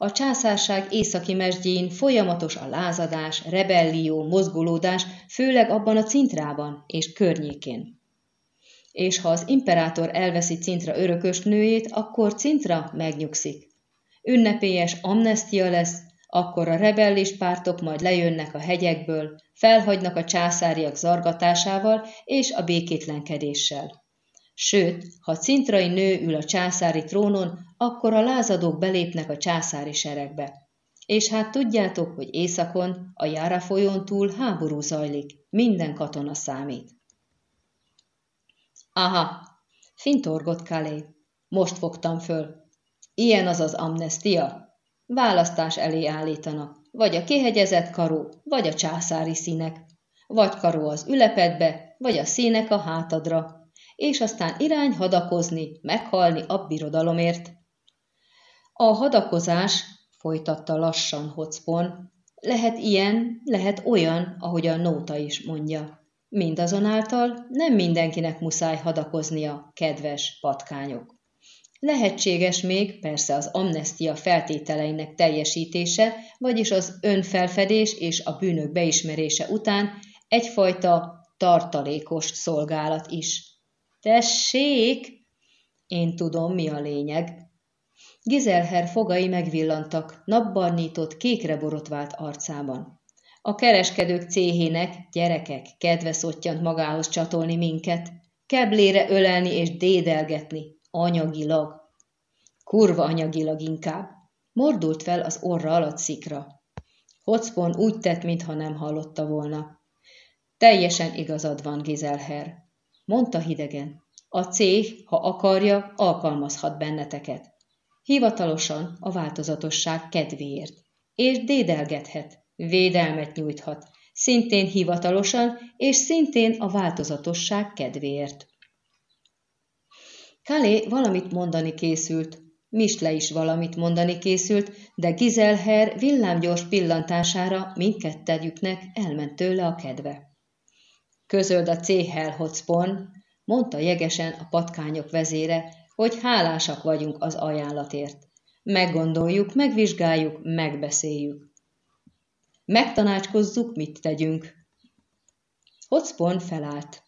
Speaker 1: A császárság északi mesdjén folyamatos a lázadás, rebellió, mozgolódás, főleg abban a cintrában és környékén. És ha az imperátor elveszi cintra örökös nőjét, akkor cintra megnyugszik. Ünnepélyes amnestia lesz, akkor a rebellis pártok majd lejönnek a hegyekből, felhagynak a császáriak zargatásával és a békétlenkedéssel. Sőt, ha cintrai nő ül a császári trónon, akkor a lázadók belépnek a császári seregbe. És hát tudjátok, hogy északon, a Jára folyón túl háború zajlik, minden katona számít. Aha, fintorgott Kalé. Most fogtam föl. Ilyen az az amnestia. Választás elé állítanak, vagy a kihegyezett karó, vagy a császári színek. Vagy karó az ülepedbe, vagy a színek a hátadra, és aztán irány hadakozni, meghalni a birodalomért. A hadakozás, folytatta lassan Hocpon, lehet ilyen, lehet olyan, ahogy a nóta is mondja. Mindazonáltal nem mindenkinek muszáj hadakoznia, kedves patkányok. Lehetséges még persze az amnestia feltételeinek teljesítése, vagyis az önfelfedés és a bűnök beismerése után egyfajta tartalékos szolgálat is. Tessék! Én tudom, mi a lényeg. Gizelher fogai megvillantak, napbarnított, kékre borotvált arcában. A kereskedők céhének, gyerekek, kedve szottyant magához csatolni minket, keblére ölelni és dédelgetni, anyagilag. Kurva anyagilag inkább. Mordult fel az orra alatt szikra. Hocpon úgy tett, mintha nem hallotta volna. Teljesen igazad van, Gizelher mondta hidegen. A cég, ha akarja, alkalmazhat benneteket. Hivatalosan a változatosság kedvéért. És dédelgethet, védelmet nyújthat, szintén hivatalosan és szintén a változatosság kedvéért. Kalé valamit mondani készült, Misle is valamit mondani készült, de Gizelher villámgyors pillantására mindkettejüknek elment tőle a kedve. Közöld a céhel, Hocpon, mondta jegesen a patkányok vezére, hogy hálásak vagyunk az ajánlatért. Meggondoljuk, megvizsgáljuk, megbeszéljük. Megtanácskozzuk, mit tegyünk. Hocpon felállt.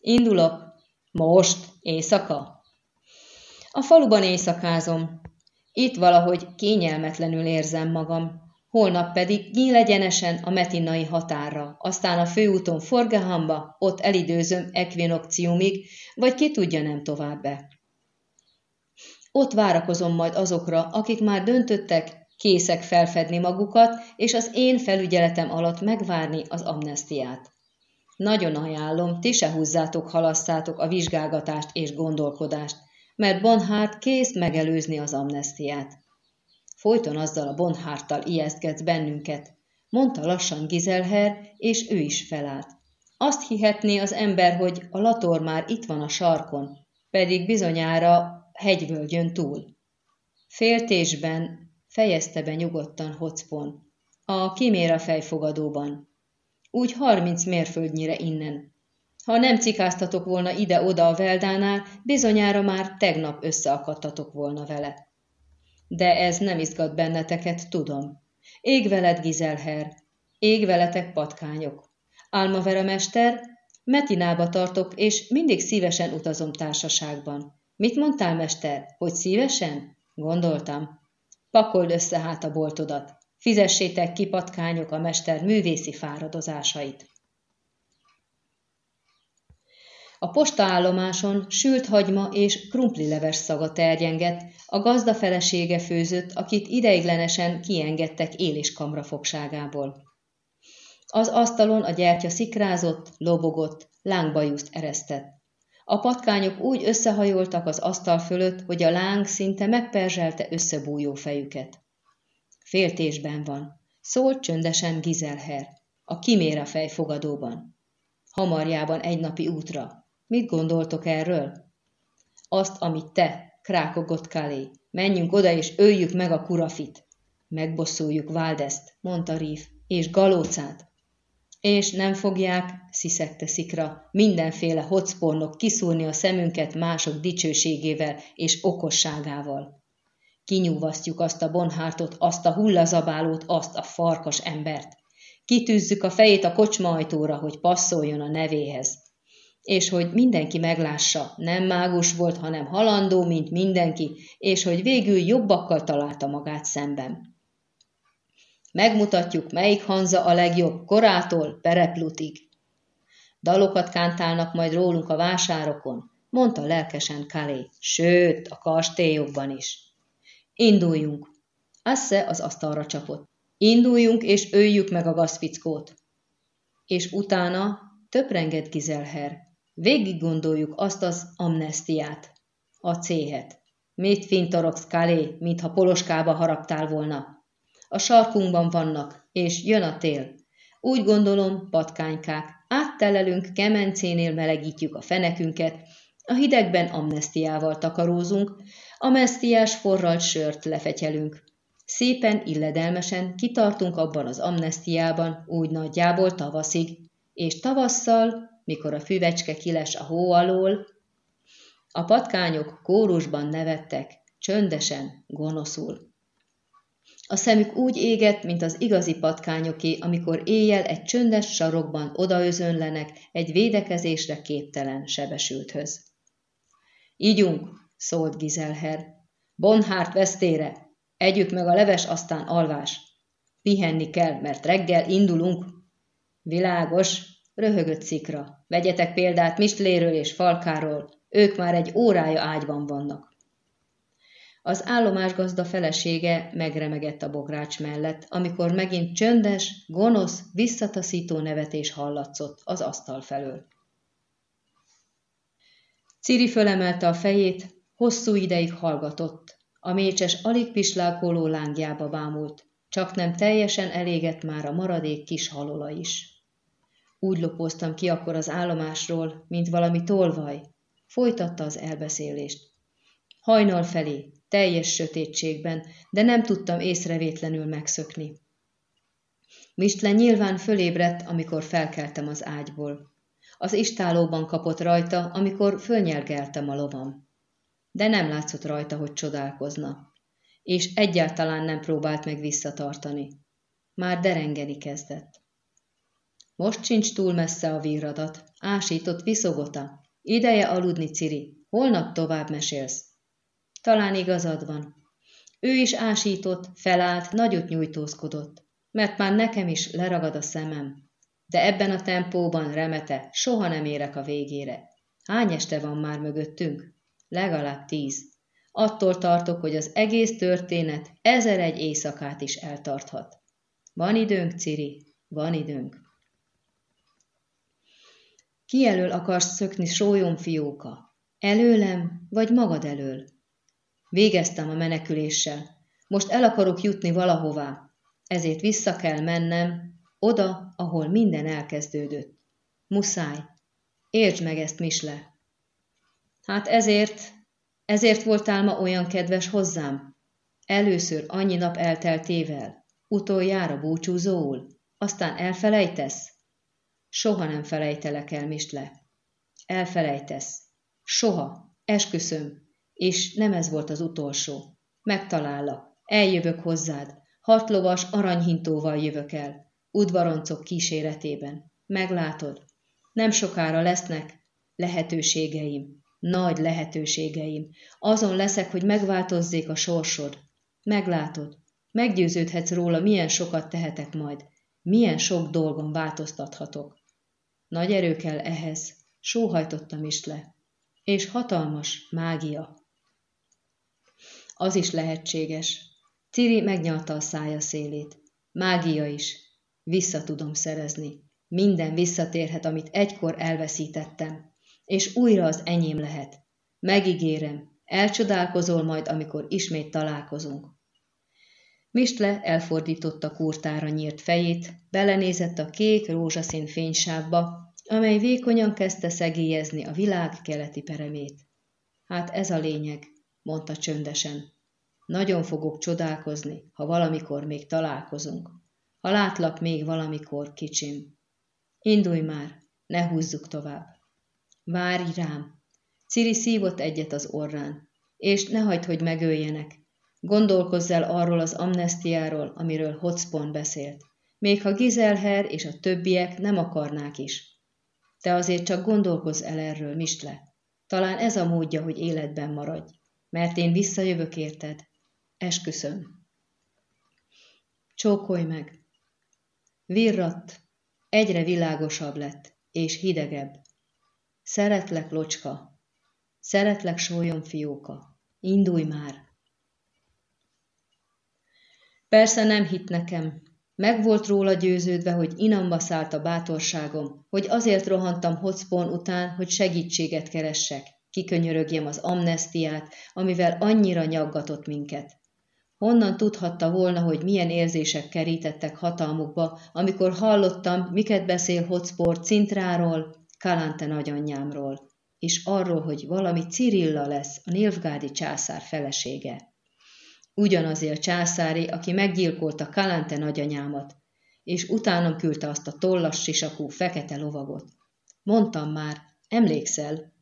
Speaker 1: Indulok. Most, éjszaka? A faluban éjszakázom. Itt valahogy kényelmetlenül érzem magam holnap pedig nyílegyenesen a metinai határra, aztán a főúton Forgehamba, ott elidőzöm Equinoctiumig, vagy ki tudja nem tovább-e. Ott várakozom majd azokra, akik már döntöttek, készek felfedni magukat, és az én felügyeletem alatt megvárni az amnestiát. Nagyon ajánlom, ti se húzzátok, halasszátok a vizsgálgatást és gondolkodást, mert Bonhárt kész megelőzni az amnestiát. Folyton azzal a bonhártal ijesztgetsz bennünket, mondta lassan Gizelher, és ő is felállt. Azt hihetné az ember, hogy a lator már itt van a sarkon, pedig bizonyára hegyvölgyön túl. Féltésben fejezte be nyugodtan Hocpon, a kiméra fejfogadóban. Úgy harminc mérföldnyire innen. Ha nem cikáztatok volna ide-oda a Veldánál, bizonyára már tegnap összeakadtatok volna vele. De ez nem izgat benneteket, tudom. Ég veled, Gizelher, ég veletek patkányok. Álmavera mester, Metinába tartok, és mindig szívesen utazom társaságban. Mit mondtál, mester, hogy szívesen? Gondoltam. Pakold össze hát a boltodat. Fizessétek ki, patkányok, a mester művészi fáradozásait. A postaállomáson sült hagyma és krumplileves szaga terjengett, a gazda felesége főzött, akit ideiglenesen kiengedtek éliskamra fogságából. Az asztalon a gyertya szikrázott, lobogott, lángbajuzt eresztett. A patkányok úgy összehajoltak az asztal fölött, hogy a láng szinte megperzselte összebújó fejüket. Féltésben van, szólt csöndesen Gizelher, a kiméra fejfogadóban. Hamarjában egy napi útra. Mit gondoltok erről? Azt, amit te, krákogott Kálé. Menjünk oda és öljük meg a kurafit. Megbosszuljuk Váldeszt, mondta Ríf, és Galócát. És nem fogják, sziszegte Szikra, mindenféle hocpornok kiszúrni a szemünket mások dicsőségével és okosságával. Kinyúvasztjuk azt a bonhártot, azt a hullazabálót, azt a farkas embert. Kitűzzük a fejét a kocsmajtóra, hogy passzoljon a nevéhez. És hogy mindenki meglássa, nem mágus volt, hanem halandó, mint mindenki, és hogy végül jobbakkal találta magát szemben. Megmutatjuk, melyik Hanza a legjobb, korától Pereplutig. Dalokat kántálnak majd rólunk a vásárokon, mondta lelkesen Kalé, sőt, a kastélyokban is. Induljunk. Asse az asztalra csapott. Induljunk és öljük meg a gazfickót. És utána töprengett Gizelher. Végig gondoljuk azt az amnestiát, a céhet. Mit fintorogsz, Kalé, mintha poloskába haraptál volna? A sarkunkban vannak, és jön a tél. Úgy gondolom, patkánykák, áttelelünk, kemencénél melegítjük a fenekünket, a hidegben amnestiával takarózunk, a mesztiás forralt sört lefetyelünk. Szépen, illedelmesen kitartunk abban az amnestiában, úgy nagyjából tavaszig, és tavasszal, mikor a füvecske kiles a hó alól, a patkányok kórusban nevettek, csöndesen, gonoszul. A szemük úgy égett, mint az igazi patkányoké, amikor éjjel egy csöndes sarokban odaözönlenek egy védekezésre képtelen sebesülthöz. Ígyunk, szólt Gizelher. Bonhárt vesztére! Együk meg a leves, aztán alvás. Pihenni kell, mert reggel indulunk. Világos, röhögött szikra. Vegyetek példát Mistléről és Falkáról, ők már egy órája ágyban vannak. Az állomásgazda felesége megremegett a bogrács mellett, amikor megint csöndes, gonosz, visszataszító nevetés hallatszott az asztal felől. Ciri fölemelte a fejét, hosszú ideig hallgatott. A mécses alig pislákoló lángjába bámult, csak nem teljesen elégett már a maradék kis halola is. Úgy lopóztam ki akkor az állomásról, mint valami tolvaj, folytatta az elbeszélést. Hajnal felé, teljes sötétségben, de nem tudtam észrevétlenül megszökni. Mistle nyilván fölébredt, amikor felkeltem az ágyból. Az istálóban kapott rajta, amikor fölnyelgeltem a lovam. De nem látszott rajta, hogy csodálkozna. És egyáltalán nem próbált meg visszatartani. Már derengeni kezdett. Most sincs túl messze a víradat, ásított viszogota. Ideje aludni, Ciri, holnap tovább mesélsz. Talán igazad van. Ő is ásított, felállt, nagyot nyújtózkodott, mert már nekem is leragad a szemem. De ebben a tempóban, remete, soha nem érek a végére. Hány este van már mögöttünk? Legalább tíz. Attól tartok, hogy az egész történet ezer egy éjszakát is eltarthat. Van időnk, Ciri, van időnk. Ki elől akarsz szökni, sólyom fióka? Előlem, vagy magad elől? Végeztem a meneküléssel. Most el akarok jutni valahová, ezért vissza kell mennem, oda, ahol minden elkezdődött. Muszáj. Értsd meg ezt, Misle. Hát ezért, ezért voltál ma olyan kedves hozzám. Először annyi nap elteltével, utoljára búcsúzóul, aztán elfelejtesz? Soha nem felejtelek el, Misle. elfelejtesz. Soha, esküszöm, és nem ez volt az utolsó. Megtalállak, eljövök hozzád, hatlovas aranyhintóval jövök el, udvaroncok kíséretében. Meglátod, nem sokára lesznek lehetőségeim, nagy lehetőségeim. Azon leszek, hogy megváltozzék a sorsod. Meglátod, meggyőződhetsz róla, milyen sokat tehetek majd, milyen sok dolgon változtathatok. Nagy erő kell ehhez, sóhajtottam is le. És hatalmas mágia. Az is lehetséges. Ciri megnyalta a szája szélét. Mágia is. Vissza tudom szerezni. Minden visszatérhet, amit egykor elveszítettem. És újra az enyém lehet. Megígérem, elcsodálkozol majd, amikor ismét találkozunk. Mistle elfordította kurtára nyírt fejét, belenézett a kék rózsaszín fénysávba, amely vékonyan kezdte szegélyezni a világ keleti peremét. Hát ez a lényeg, mondta csöndesen. Nagyon fogok csodálkozni, ha valamikor még találkozunk. Ha látlak még valamikor, kicsim. Indulj már, ne húzzuk tovább. Várj rám! Ciri szívott egyet az orrán. És ne hagyd, hogy megöljenek. Gondolkozz el arról az amnestiáról, amiről Hotspon beszélt. Még ha Gizelher és a többiek nem akarnák is. Te azért csak gondolkozz el erről, Mistle. Talán ez a módja, hogy életben maradj. Mert én visszajövök érted. Esküszöm. Csókolj meg. Virratt, egyre világosabb lett, és hidegebb. Szeretlek, locska. Szeretlek, sólyom fióka. Indulj már. Persze nem hitt nekem. Meg volt róla győződve, hogy inamba szállt a bátorságom, hogy azért rohantam Hotspon után, hogy segítséget keressek, kikönyörögjem az amnestiát, amivel annyira nyaggatott minket. Honnan tudhatta volna, hogy milyen érzések kerítettek hatalmukba, amikor hallottam, miket beszél Hotspur Cintráról, Kalante nagyanyjámról, és arról, hogy valami Cirilla lesz a Nilfgádi császár felesége. Ugyanazért császári, aki meggyilkolta Kalante nagyanyámat, és utánam küldte azt a tollas sisakú fekete lovagot. Mondtam már, emlékszel?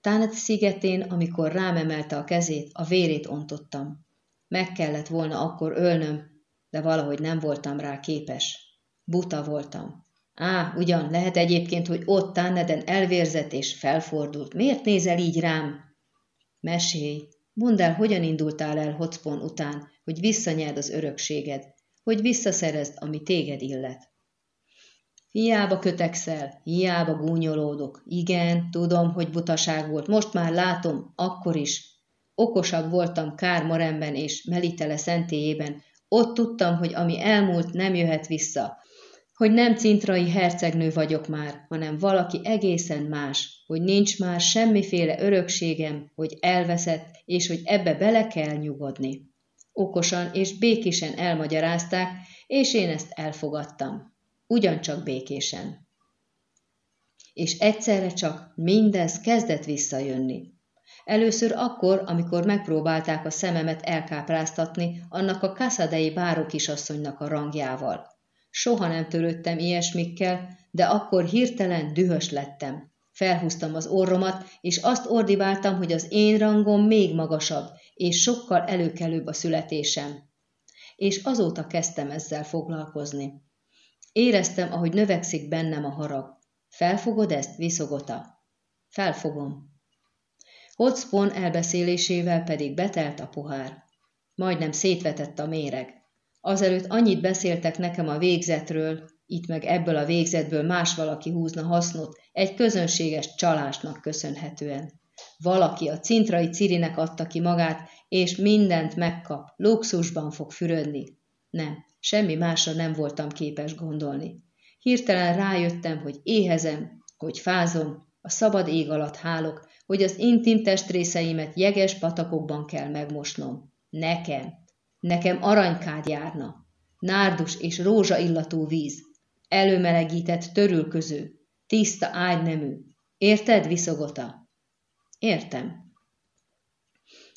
Speaker 1: Tánet szigetén, amikor rám emelte a kezét, a vérét ontottam. Meg kellett volna akkor ölnöm, de valahogy nem voltam rá képes. Buta voltam. Á, ugyan, lehet egyébként, hogy ott Táneden elvérzett és felfordult. Miért nézel így rám? Mesélj, mondd el, hogyan indultál el Hotspon után, hogy visszanyerd az örökséged, hogy visszaszerezd, ami téged illet. Hiába kötekszel, hiába gúnyolódok. Igen, tudom, hogy butaság volt, most már látom, akkor is, Okosabb voltam Kár Moremben és Melitele szentélyében. Ott tudtam, hogy ami elmúlt, nem jöhet vissza. Hogy nem cintrai hercegnő vagyok már, hanem valaki egészen más, hogy nincs már semmiféle örökségem, hogy elveszett, és hogy ebbe bele kell nyugodni. Okosan és békésen elmagyarázták, és én ezt elfogadtam. Ugyancsak békésen. És egyszerre csak mindez kezdett visszajönni. Először akkor, amikor megpróbálták a szememet elkápráztatni annak a kaszadei báró kisasszonynak a rangjával. Soha nem törődtem ilyesmikkel, de akkor hirtelen dühös lettem. Felhúztam az orromat, és azt ordibáltam, hogy az én rangom még magasabb, és sokkal előkelőbb a születésem. És azóta kezdtem ezzel foglalkozni. Éreztem, ahogy növekszik bennem a harag. Felfogod ezt, viszogota? Felfogom. Hotspon elbeszélésével pedig betelt a pohár. Majdnem szétvetett a méreg. Azelőtt annyit beszéltek nekem a végzetről, itt meg ebből a végzetből más valaki húzna hasznot, egy közönséges csalásnak köszönhetően. Valaki a cintrai Cirinek adta ki magát, és mindent megkap, luxusban fog fürödni. Nem, semmi másra nem voltam képes gondolni. Hirtelen rájöttem, hogy éhezem, hogy fázom, a szabad ég alatt hálok, hogy az intim testrészeimet jeges patakokban kell megmosnom. Nekem, nekem aranykád járna, nárdus és rózsa illatú víz, előmelegített törülköző, tiszta ágynemű. Érted, viszogota? Értem.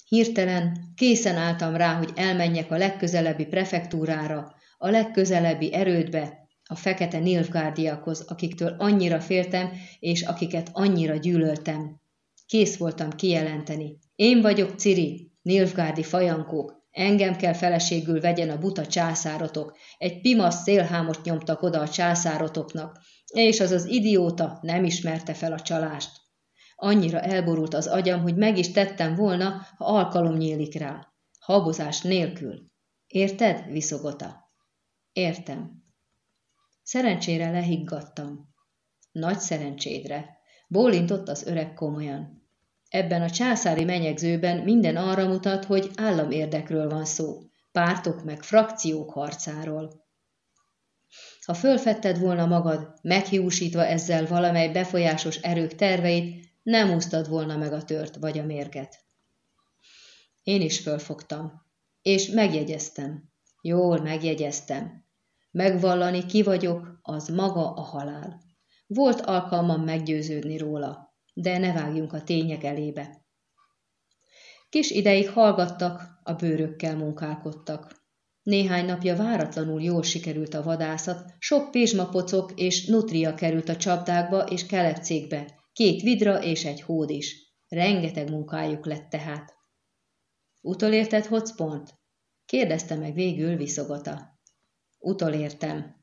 Speaker 1: Hirtelen készen álltam rá, hogy elmenjek a legközelebbi prefektúrára, a legközelebbi erődbe, a fekete nilfgárdiakhoz, akiktől annyira féltem, és akiket annyira gyűlöltem. Kész voltam kijelenteni. Én vagyok Ciri, nilfgárdi fajankók, Engem kell feleségül vegyen a buta császárotok. Egy pimasz szélhámot nyomtak oda a császárotoknak, és az az idióta nem ismerte fel a csalást. Annyira elborult az agyam, hogy meg is tettem volna, ha alkalom nyílik rá. Habozás nélkül. Érted, viszogota? Értem. Szerencsére lehiggadtam. Nagy szerencsédre. Bólintott az öreg komolyan. Ebben a császári menyegzőben minden arra mutat, hogy államérdekről van szó, pártok meg frakciók harcáról. Ha fölfetted volna magad, meghiúsítva ezzel valamely befolyásos erők terveit, nem úsztad volna meg a tört vagy a mérget. Én is fölfogtam, és megjegyeztem. Jól megjegyeztem. Megvallani ki vagyok, az maga a halál. Volt alkalmam meggyőződni róla, de ne vágjunk a tények elébe. Kis ideig hallgattak, a bőrökkel munkálkodtak. Néhány napja váratlanul jól sikerült a vadászat, sok pézsmapocok és nutria került a csapdákba és kelepcékbe, két vidra és egy hód is. Rengeteg munkájuk lett tehát. Utolérted Hotspont? kérdezte meg végül viszogata. Utolértem.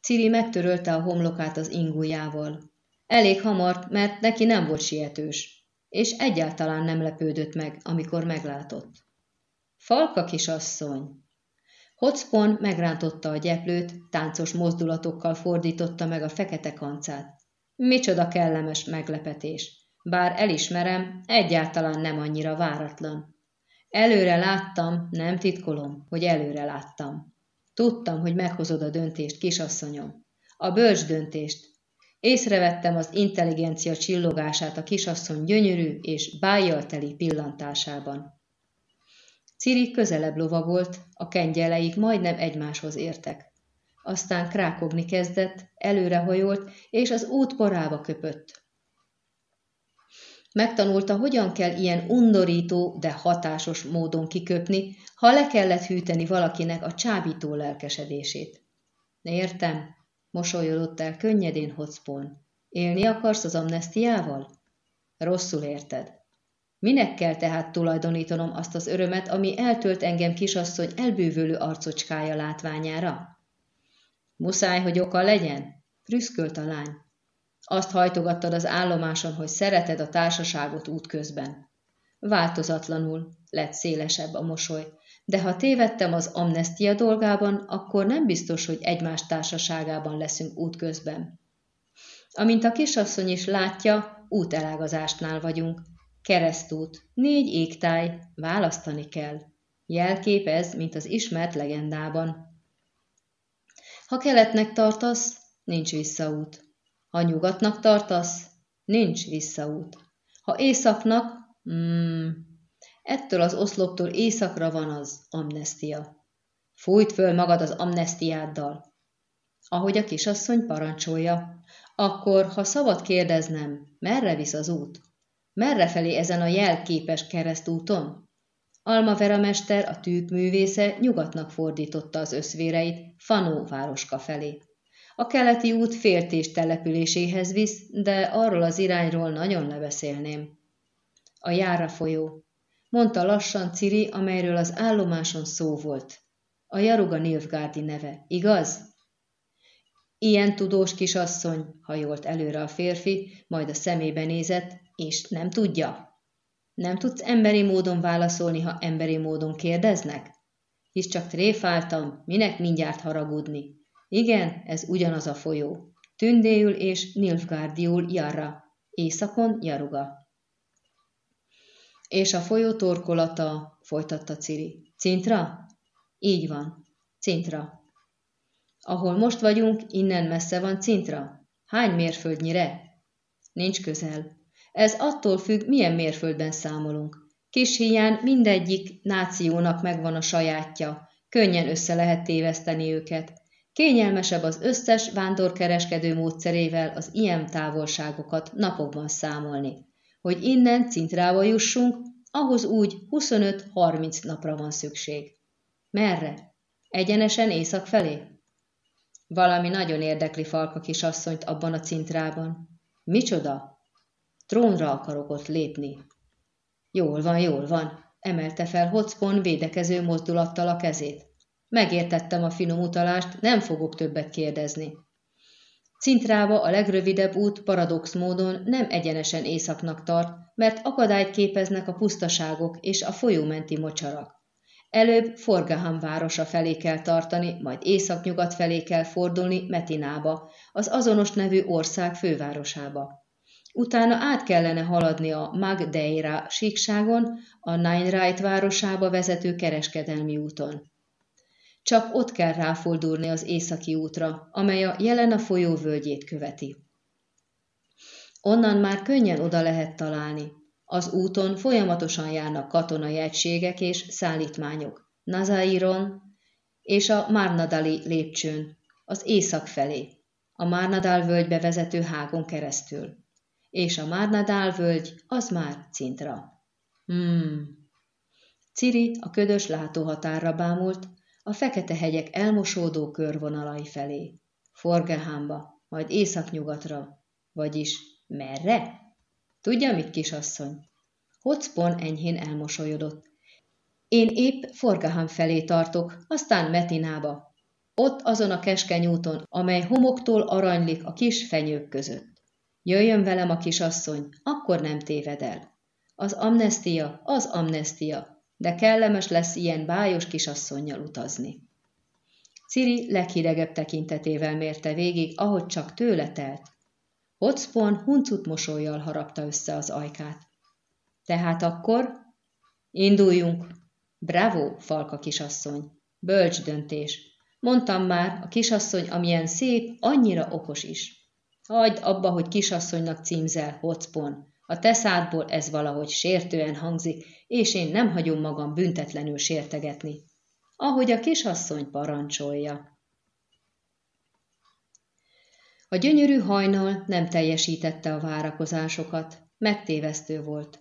Speaker 1: Ciri megtörölte a homlokát az ingujjával. Elég hamar, mert neki nem volt sietős, és egyáltalán nem lepődött meg, amikor meglátott. Falka kisasszony! Hotspon megrántotta a gyeplőt, táncos mozdulatokkal fordította meg a fekete kancát. Micsoda kellemes meglepetés! Bár elismerem, egyáltalán nem annyira váratlan. Előre láttam, nem titkolom, hogy előre láttam. Tudtam, hogy meghozod a döntést, kisasszonyom. A bölcs döntést, Észrevettem az intelligencia csillogását a kisasszony gyönyörű és bájjal teli pillantásában. Ciri közelebb lovagolt, a kengyeleik majdnem egymáshoz értek. Aztán krákogni kezdett, előrehajolt, és az út porába köpött. Megtanulta, hogyan kell ilyen undorító, de hatásos módon kiköpni, ha le kellett hűteni valakinek a csábító lelkesedését. Értem, Mosolyodott el könnyedén Hotspon. Élni akarsz az amnestiával? Rosszul érted. Minek kell tehát tulajdonítanom azt az örömet, ami eltölt engem kisasszony elbűvölő arcocskája látványára? Muszáj, hogy oka legyen? Prüszkölt a lány. Azt hajtogattad az állomáson, hogy szereted a társaságot útközben. Változatlanul lett szélesebb a mosoly, de ha tévedtem az amnestia dolgában, akkor nem biztos, hogy egymás társaságában leszünk útközben. Amint a kisasszony is látja, útelágazásnál vagyunk. Keresztút, négy égtáj, választani kell. Jelkép ez, mint az ismert legendában. Ha keletnek tartasz, nincs visszaút. Ha nyugatnak tartasz, nincs visszaút. Ha északnak, mm, Ettől az oszloptól északra van az amnestia. Fújt föl magad az amnestiáddal. Ahogy a kisasszony parancsolja, akkor, ha szabad kérdeznem, merre visz az út? Merre felé ezen a jelképes keresztúton? Alma veramester, a tűkművésze nyugatnak fordította az összvéreit, Fanó városka felé. A keleti út féltés településéhez visz, de arról az irányról nagyon lebeszélném. A Jára folyó, mondta lassan Ciri, amelyről az állomáson szó volt. A Jaruga Nilfgárdi neve, igaz? Ilyen tudós kisasszony, hajolt előre a férfi, majd a szemébe nézett, és nem tudja. Nem tudsz emberi módon válaszolni, ha emberi módon kérdeznek? Hisz csak tréfáltam, minek mindjárt haragudni. Igen, ez ugyanaz a folyó. Tündéül és Nilfgárdiul Jarra, északon Jaruga. És a folyó torkolata, folytatta Ciri. Cintra? Így van, Cintra. Ahol most vagyunk, innen messze van Cintra? Hány mérföldnyire? Nincs közel. Ez attól függ, milyen mérföldben számolunk. Kis hiány mindegyik nációnak megvan a sajátja, könnyen össze lehet téveszteni őket. Kényelmesebb az összes vándorkereskedő módszerével az ilyen távolságokat napokban számolni. Hogy innen Cintrába jussunk, ahhoz úgy 25-30 napra van szükség. Merre? Egyenesen észak felé? Valami nagyon érdekli Falka kisasszonyt abban a cintrában. Micsoda? Trónra akarok ott lépni. Jól van, jól van, emelte fel Hotspon védekező mozdulattal a kezét. Megértettem a finom utalást, nem fogok többet kérdezni. Cintrába a legrövidebb út paradox módon nem egyenesen északnak tart, mert akadályt képeznek a pusztaságok és a folyómenti mocsarak. Előbb Forgaham városa felé kell tartani, majd északnyugat felé kell fordulni Metinába, az azonos nevű ország fővárosába. Utána át kellene haladni a Magdeira síkságon, a Nineright városába vezető kereskedelmi úton. Csak ott kell ráfordulni az északi útra, amely a Jelena folyó völgyét követi. Onnan már könnyen oda lehet találni. Az úton folyamatosan járnak katonai egységek és szállítmányok. Nazairon és a Márnadali lépcsőn, az észak felé, a Márnadál völgybe vezető hágon keresztül. És a Márnadál völgy az már cintra. Hmm. Ciri a ködös látóhatárra bámult, a fekete hegyek elmosódó körvonalai felé, Forgehámba, majd északnyugatra, vagyis merre? Tudja mit, kisasszony? Hotspon enyhén elmosolyodott. Én épp Forgaham felé tartok, aztán Metinába. Ott azon a keskeny úton, amely homoktól aranylik a kis fenyők között. Jöjjön velem a kisasszony, akkor nem téved el. Az amnestia, az amnestia, de kellemes lesz ilyen bájos kisasszonynal utazni. Ciri leghidegebb tekintetével mérte végig, ahogy csak tőle telt. Hotspon huncut mosolyjal harapta össze az ajkát. Tehát akkor? Induljunk! Bravo, falka kisasszony! Bölcs döntés! Mondtam már, a kisasszony, amilyen szép, annyira okos is. Hagyd abba, hogy kisasszonynak címzel, Hotspon. A te szádból ez valahogy sértően hangzik, és én nem hagyom magam büntetlenül sértegetni. Ahogy a kisasszony parancsolja. A gyönyörű hajnal nem teljesítette a várakozásokat, megtévesztő volt.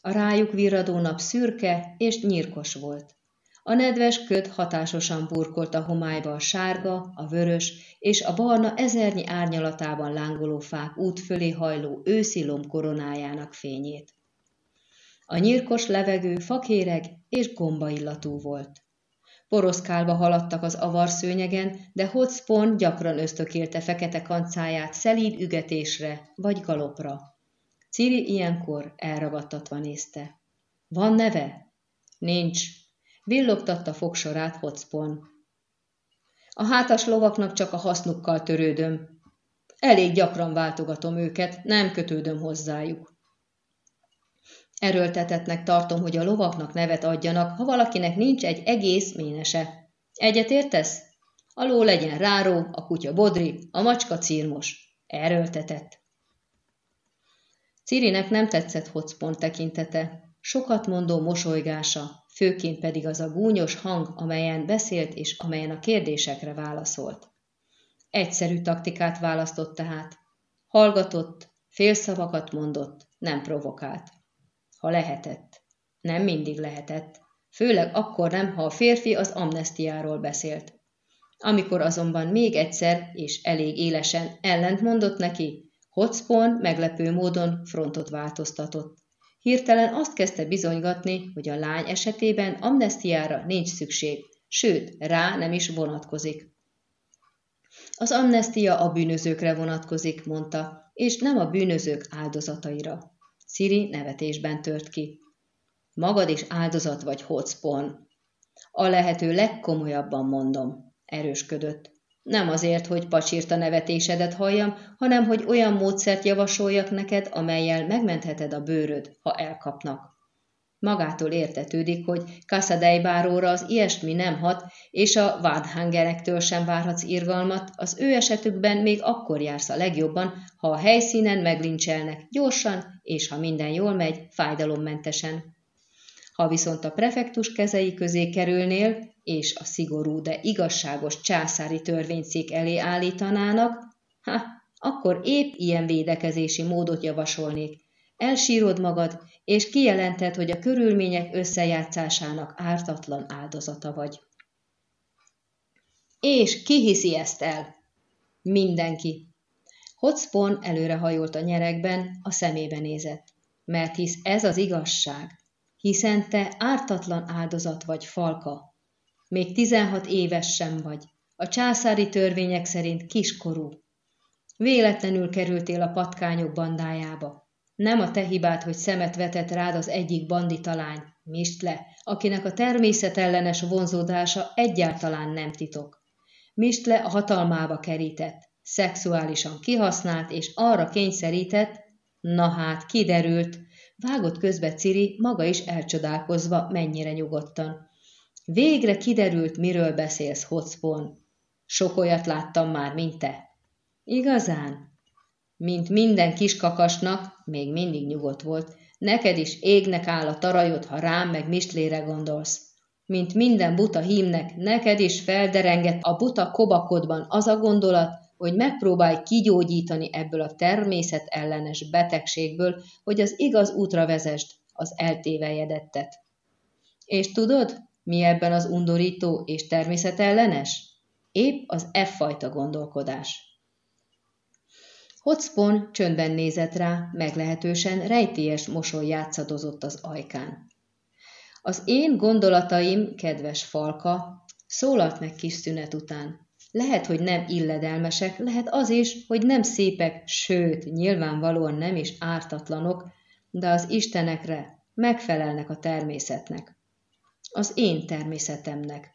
Speaker 1: A rájuk virradó nap szürke és nyírkos volt. A nedves köd hatásosan burkolt a homályba a sárga, a vörös és a barna ezernyi árnyalatában lángoló fák út fölé hajló őszi lomb koronájának fényét. A nyírkos levegő fakéreg és gomba illatú volt. Poroszkálva haladtak az avarszőnyegen, de Hotspon gyakran ösztökélte fekete kancáját szelíd ügetésre vagy galopra. Ciri ilyenkor elragadtatva nézte. Van neve? Nincs, Villogtatta fogsorát Hotspon. A hátas lovaknak csak a hasznukkal törődöm. Elég gyakran váltogatom őket, nem kötődöm hozzájuk. Erőltetetnek tartom, hogy a lovaknak nevet adjanak, ha valakinek nincs egy egész ménese. Egyet értesz? A ló legyen ráró, a kutya bodri, a macska círmos. Erőltetett. Cirinek nem tetszett Hotspon tekintete, sokat mondó mosolygása, főként pedig az a gúnyos hang, amelyen beszélt és amelyen a kérdésekre válaszolt. Egyszerű taktikát választott tehát. Hallgatott, félszavakat mondott, nem provokált. Ha lehetett. Nem mindig lehetett. Főleg akkor nem, ha a férfi az amnestiáról beszélt. Amikor azonban még egyszer és elég élesen ellent mondott neki, Hotspon meglepő módon frontot változtatott. Hirtelen azt kezdte bizonygatni, hogy a lány esetében amnestiára nincs szükség, sőt, rá nem is vonatkozik. Az amnestia a bűnözőkre vonatkozik, mondta, és nem a bűnözők áldozataira. Sziri nevetésben tört ki. Magad is áldozat vagy hotspon. A lehető legkomolyabban mondom, erősködött. Nem azért, hogy pacsírta nevetésedet halljam, hanem hogy olyan módszert javasoljak neked, amelyel megmentheted a bőröd, ha elkapnak. Magától értetődik, hogy Kassadei az ilyesmi nem hat, és a Vádhangerektől sem várhatsz irgalmat, az ő esetükben még akkor jársz a legjobban, ha a helyszínen meglincselnek gyorsan, és ha minden jól megy, fájdalommentesen. Ha viszont a prefektus kezei közé kerülnél, és a szigorú, de igazságos császári törvényszék elé állítanának, ha, akkor épp ilyen védekezési módot javasolnék. Elsírod magad, és kijelented, hogy a körülmények összejátszásának ártatlan áldozata vagy. És ki hiszi ezt el? Mindenki. Hotspon előrehajolt a nyerekben, a szemébe nézett. Mert hisz ez az igazság. Hiszen te ártatlan áldozat vagy, falka. Még tizenhat éves sem vagy. A császári törvények szerint kiskorú. Véletlenül kerültél a patkányok bandájába. Nem a te hibád, hogy szemet vetett rád az egyik banditalány, Mistle, akinek a természetellenes vonzódása egyáltalán nem titok. Mistle a hatalmába kerített, szexuálisan kihasznált és arra kényszerített, na hát, kiderült, vágott közbe Ciri, maga is elcsodálkozva, mennyire nyugodtan. Végre kiderült, miről beszélsz, Hotspon. Sok olyat láttam már, mint te. Igazán? Mint minden kiskakasnak, még mindig nyugodt volt, neked is égnek áll a tarajod, ha rám meg Mislére gondolsz. Mint minden buta hímnek, neked is felderengett a buta kobakodban az a gondolat, hogy megpróbálj kigyógyítani ebből a természet ellenes betegségből, hogy az igaz útra vezest az eltévejedettet. És tudod, mi ebben az undorító és természetellenes? Épp az F-fajta gondolkodás. Hotspon csöndben nézett rá, meglehetősen rejtélyes mosoly játszadozott az ajkán. Az én gondolataim, kedves falka, szólalt meg kis szünet után. Lehet, hogy nem illedelmesek, lehet az is, hogy nem szépek, sőt, nyilvánvalóan nem is ártatlanok, de az istenekre megfelelnek a természetnek. Az én természetemnek.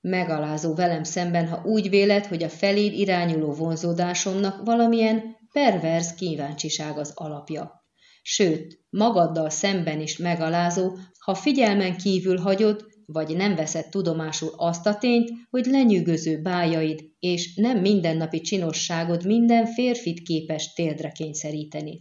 Speaker 1: Megalázó velem szemben, ha úgy véled, hogy a feléd irányuló vonzódásomnak valamilyen perverz kíváncsiság az alapja. Sőt, magaddal szemben is megalázó, ha figyelmen kívül hagyod, vagy nem veszed tudomásul azt a tényt, hogy lenyűgöző bájaid és nem mindennapi csinosságod minden férfit képes térdre kényszeríteni.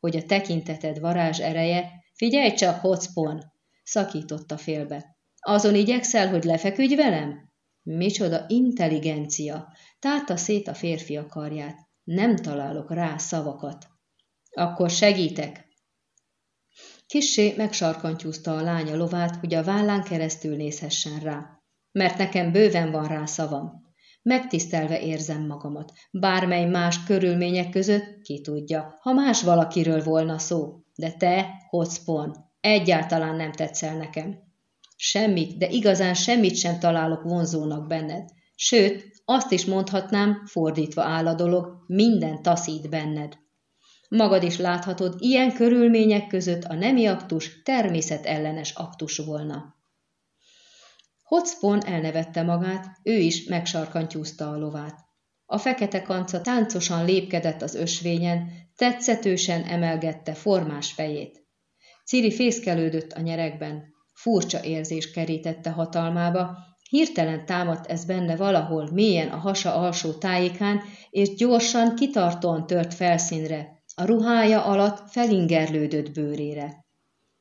Speaker 1: Hogy a tekinteted varázs ereje, figyelj csak, hocpon! szakította félbe. Azon igyekszel, hogy lefeküdj velem? Micsoda intelligencia! Tárta szét a férfi a. Nem találok rá szavakat. Akkor segítek. Kissé megsarkantyúzta a lánya lovát, hogy a vállán keresztül nézhessen rá. Mert nekem bőven van rá szavam. Megtisztelve érzem magamat. Bármely más körülmények között, ki tudja, ha más valakiről volna szó. De te, Hotspon, egyáltalán nem tetszel nekem. Semmit, de igazán semmit sem találok vonzónak benned. Sőt, azt is mondhatnám, fordítva áll a dolog, minden taszít benned. Magad is láthatod, ilyen körülmények között a nemi aktus természetellenes aktus volna. Hotspon elnevette magát, ő is megsarkantyúzta a lovát. A fekete kanca táncosan lépkedett az ösvényen, tetszetősen emelgette formás fejét. Ciri fészkelődött a nyerekben, furcsa érzés kerítette hatalmába, Hirtelen támadt ez benne valahol, mélyen a hasa alsó tájékán, és gyorsan, kitartóan tört felszínre, a ruhája alatt felingerlődött bőrére.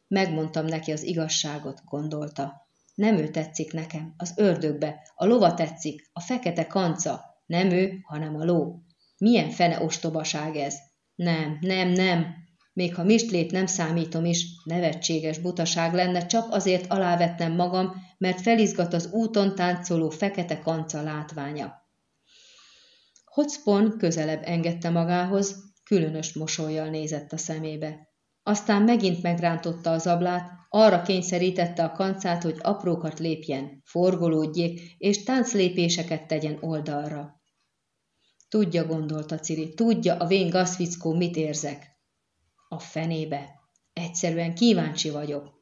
Speaker 1: Megmondtam neki az igazságot, gondolta. Nem ő tetszik nekem, az ördögbe, a lova tetszik, a fekete kanca. Nem ő, hanem a ló. Milyen fene ostobaság ez? Nem, nem, nem, még ha mistlét nem számítom is, nevetséges butaság lenne, csak azért alávetnem magam, mert felizgat az úton táncoló fekete kanca látványa. Hotspon közelebb engedte magához, különös mosolyjal nézett a szemébe. Aztán megint megrántotta az ablát, arra kényszerítette a kancát, hogy aprókat lépjen, forgolódjék, és tánclépéseket tegyen oldalra. Tudja, gondolta Ciri, tudja a vén gaszfickó, mit érzek. A fenébe. Egyszerűen kíváncsi vagyok.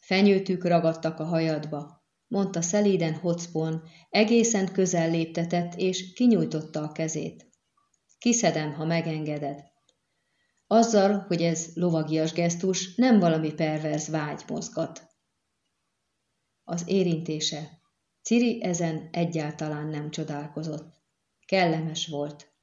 Speaker 1: Fenyőtük ragadtak a hajadba, mondta szelíden Hotspon, egészen közel léptetett, és kinyújtotta a kezét. Kiszedem, ha megengeded. Azzal, hogy ez lovagias gesztus, nem valami perverz vágy mozgat. Az érintése. Ciri ezen egyáltalán nem csodálkozott. Kellemes volt.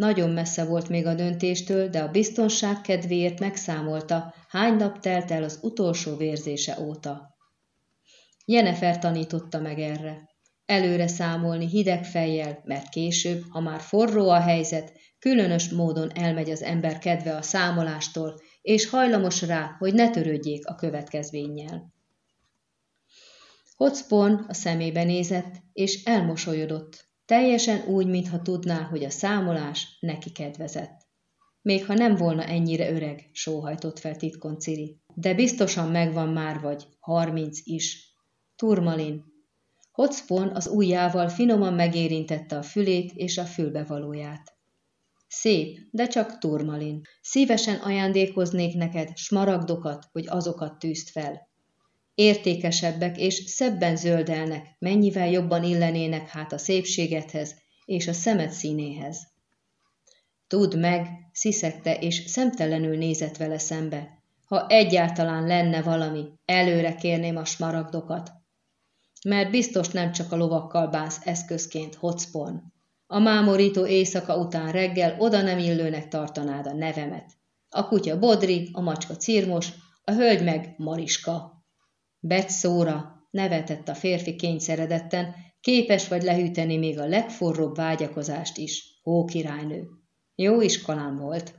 Speaker 1: Nagyon messze volt még a döntéstől, de a biztonság kedvéért megszámolta, hány nap telt el az utolsó vérzése óta. Jenefer tanította meg erre. Előre számolni hideg fejjel, mert később, ha már forró a helyzet, különös módon elmegy az ember kedve a számolástól, és hajlamos rá, hogy ne törődjék a következménnyel. Hotspon a szemébe nézett, és elmosolyodott, teljesen úgy, mintha tudná, hogy a számolás neki kedvezett. Még ha nem volna ennyire öreg, sóhajtott fel titkon Ciri. De biztosan megvan már vagy, harminc is. Turmalin. Hotspon az ujjával finoman megérintette a fülét és a fülbevalóját. Szép, de csak turmalin. Szívesen ajándékoznék neked smaragdokat, hogy azokat tűzt fel. Értékesebbek és szebben zöldelnek, mennyivel jobban illenének hát a szépségethez és a szemet színéhez. Tudd meg, sziszegte és szemtelenül nézett vele szembe. Ha egyáltalán lenne valami, előre kérném a smaragdokat. Mert biztos nem csak a lovakkal bánsz eszközként, hocpon. A mámorító éjszaka után reggel oda nem illőnek tartanád a nevemet. A kutya Bodri, a macska Cirmos, a hölgy meg Mariska. Betszóra, nevetett a férfi kényszeredetten, képes vagy lehűteni még a legforróbb vágyakozást is, hókirálynő. Jó iskolám volt.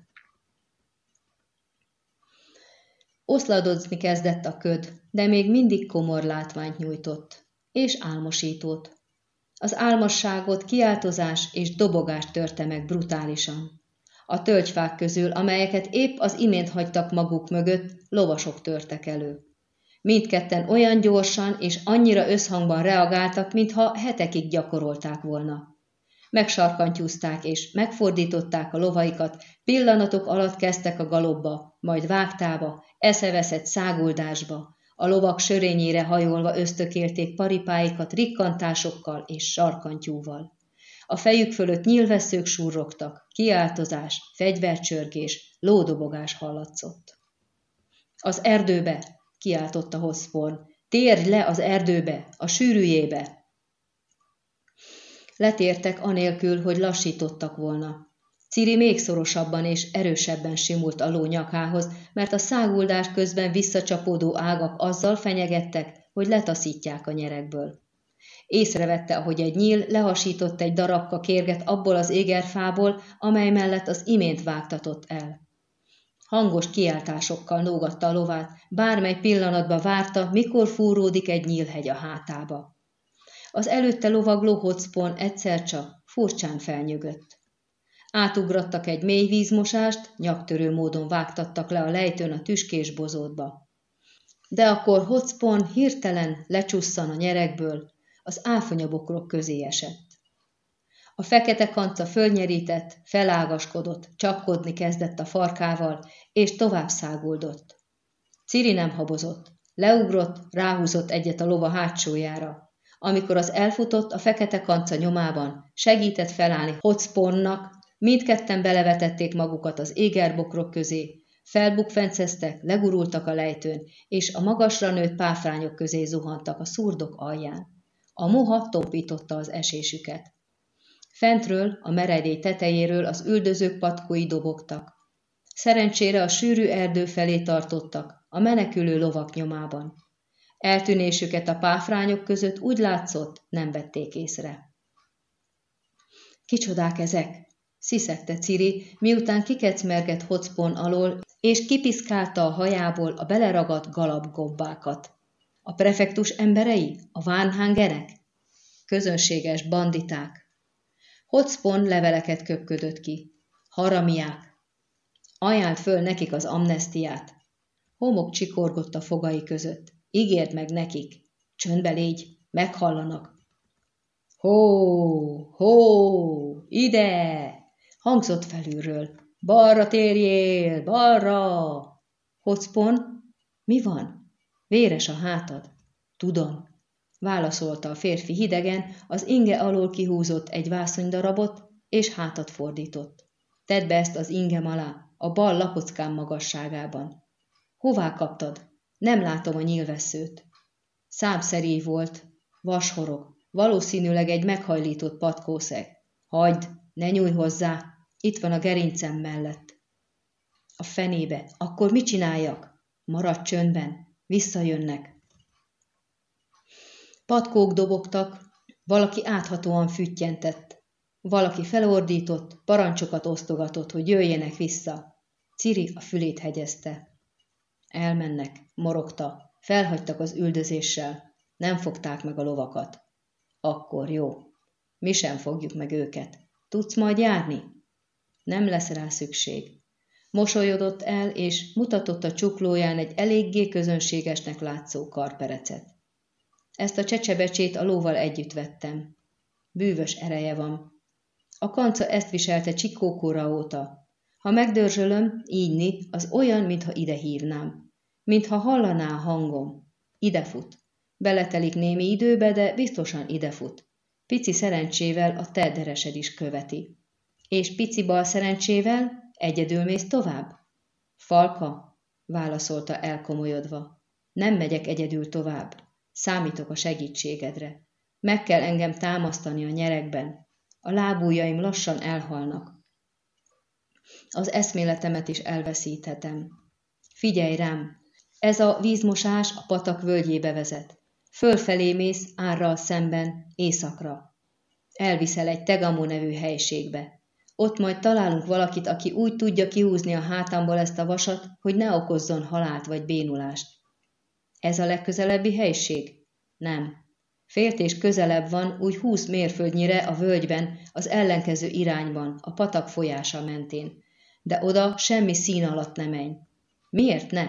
Speaker 1: Oszladozni kezdett a köd, de még mindig komor látványt nyújtott, és álmosított. Az álmosságot kiáltozás és dobogás törte meg brutálisan. A tölgyfák közül, amelyeket épp az imént hagytak maguk mögött, lovasok törtek elő. Mindketten olyan gyorsan és annyira összhangban reagáltak, mintha hetekig gyakorolták volna. Megsarkantyúzták és megfordították a lovaikat, pillanatok alatt kezdtek a galobba, majd vágtába, eszeveszett száguldásba, a lovak sörényére hajolva ösztökélték paripáikat rikkantásokkal és sarkantyúval. A fejük fölött nyilvesszők surrogtak, kiáltozás, fegyvercsörgés, lódobogás hallatszott. Az erdőbe, kiáltotta Hosszporn, térj le az erdőbe, a sűrűjébe. Letértek anélkül, hogy lassítottak volna. Ciri még szorosabban és erősebben simult a ló nyakához, mert a száguldás közben visszacsapódó ágak azzal fenyegettek, hogy letaszítják a nyerekből. Észrevette, ahogy egy nyíl lehasított egy darabka kérget abból az égerfából, amely mellett az imént vágtatott el. Hangos kiáltásokkal nógatta a lovát, bármely pillanatba várta, mikor fúródik egy nyílhegy a hátába. Az előtte lovagló hocpon egyszer csak furcsán felnyögött. Átugrottak egy mély vízmosást, nyaktörő módon vágtattak le a lejtőn a tüskés bozótba. De akkor Hocpon hirtelen lecsusszan a nyerekből, az áfonyabokrok közé esett. A fekete kanca fölnyerített, felágaskodott, csapkodni kezdett a farkával, és tovább száguldott. Ciri nem habozott, leugrott, ráhúzott egyet a lova hátsójára. Amikor az elfutott a fekete kanca nyomában, segített felállni Hocponnak, Mindketten belevetették magukat az égerbokrok közé, felbukfenceztek, legurultak a lejtőn, és a magasra nőtt páfrányok közé zuhantak a szurdok alján. A moha tompította az esésüket. Fentről, a meredély tetejéről az üldözők patkói dobogtak. Szerencsére a sűrű erdő felé tartottak, a menekülő lovak nyomában. Eltűnésüket a páfrányok között úgy látszott, nem vették észre. Kicsodák ezek? sziszegte Ciri, miután kikecmergett hocpon alól, és kipiszkálta a hajából a beleragadt galapgobbákat. A prefektus emberei? A vánhangerek? Közönséges banditák. Hocpon leveleket köpködött ki. Haramiák. Ajánlt föl nekik az amnestiát. Homok csikorgott a fogai között. Ígérd meg nekik. Csöndbe légy, meghallanak. Hó, hó, ide! Hangzott felülről. Balra térjél, balra! Hocpon, mi van? Véres a hátad. Tudom, válaszolta a férfi hidegen, az inge alól kihúzott egy vászonydarabot, és hátat fordított. Tedd be ezt az ingem alá, a bal lakockám magasságában. Hová kaptad? Nem látom a nyilvesszőt. Számszerű volt, vashorog, valószínűleg egy meghajlított patkószeg. Hagyd, ne nyújj hozzá, itt van a gerincem mellett. A fenébe. Akkor mit csináljak? Maradj csöndben. Visszajönnek. Patkók dobogtak, valaki áthatóan füttyentett. Valaki felordított, parancsokat osztogatott, hogy jöjjenek vissza. Ciri a fülét hegyezte. Elmennek, morogta, felhagytak az üldözéssel, nem fogták meg a lovakat. Akkor jó. Mi sem fogjuk meg őket. Tudsz majd járni? Nem lesz rá szükség. Mosolyodott el, és mutatott a csuklóján egy eléggé közönségesnek látszó karperecet. Ezt a csecsebecsét a lóval együtt vettem. Bűvös ereje van. A kanca ezt viselte csikókóra óta. Ha megdörzsölöm, ígyni, az olyan, mintha ide hívnám. Mintha hallaná a hangom. Ide fut. Beletelik némi időbe, de biztosan ide fut. Pici szerencsével a tedderesed is követi. És pici bal szerencsével egyedül mész tovább? Falka, válaszolta elkomolyodva. Nem megyek egyedül tovább. Számítok a segítségedre. Meg kell engem támasztani a nyerekben. A lábújaim lassan elhalnak. Az eszméletemet is elveszíthetem. Figyelj rám! Ez a vízmosás a patak völgyébe vezet. Fölfelé mész árral szemben, északra. Elviszel egy Tegamo nevű helységbe. Ott majd találunk valakit, aki úgy tudja kihúzni a hátamból ezt a vasat, hogy ne okozzon halált vagy bénulást. Ez a legközelebbi helység? Nem. Féltés közelebb van, úgy húsz mérföldnyire a völgyben, az ellenkező irányban, a patak folyása mentén. De oda semmi szín alatt ne menj. Miért ne?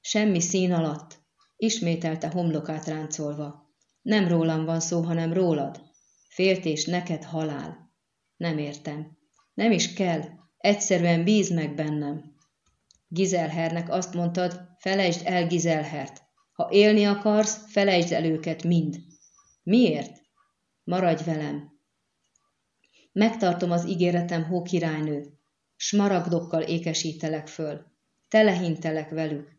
Speaker 1: Semmi szín alatt, ismételte homlokát ráncolva. Nem rólam van szó, hanem rólad. Féltés neked halál. Nem értem. Nem is kell. Egyszerűen bíz meg bennem. Gizelhernek azt mondtad, felejtsd el Gizelhert. Ha élni akarsz, felejtsd el őket mind. Miért? Maradj velem. Megtartom az ígéretem, hó királynő. Smaragdokkal ékesítelek föl. Telehintelek velük.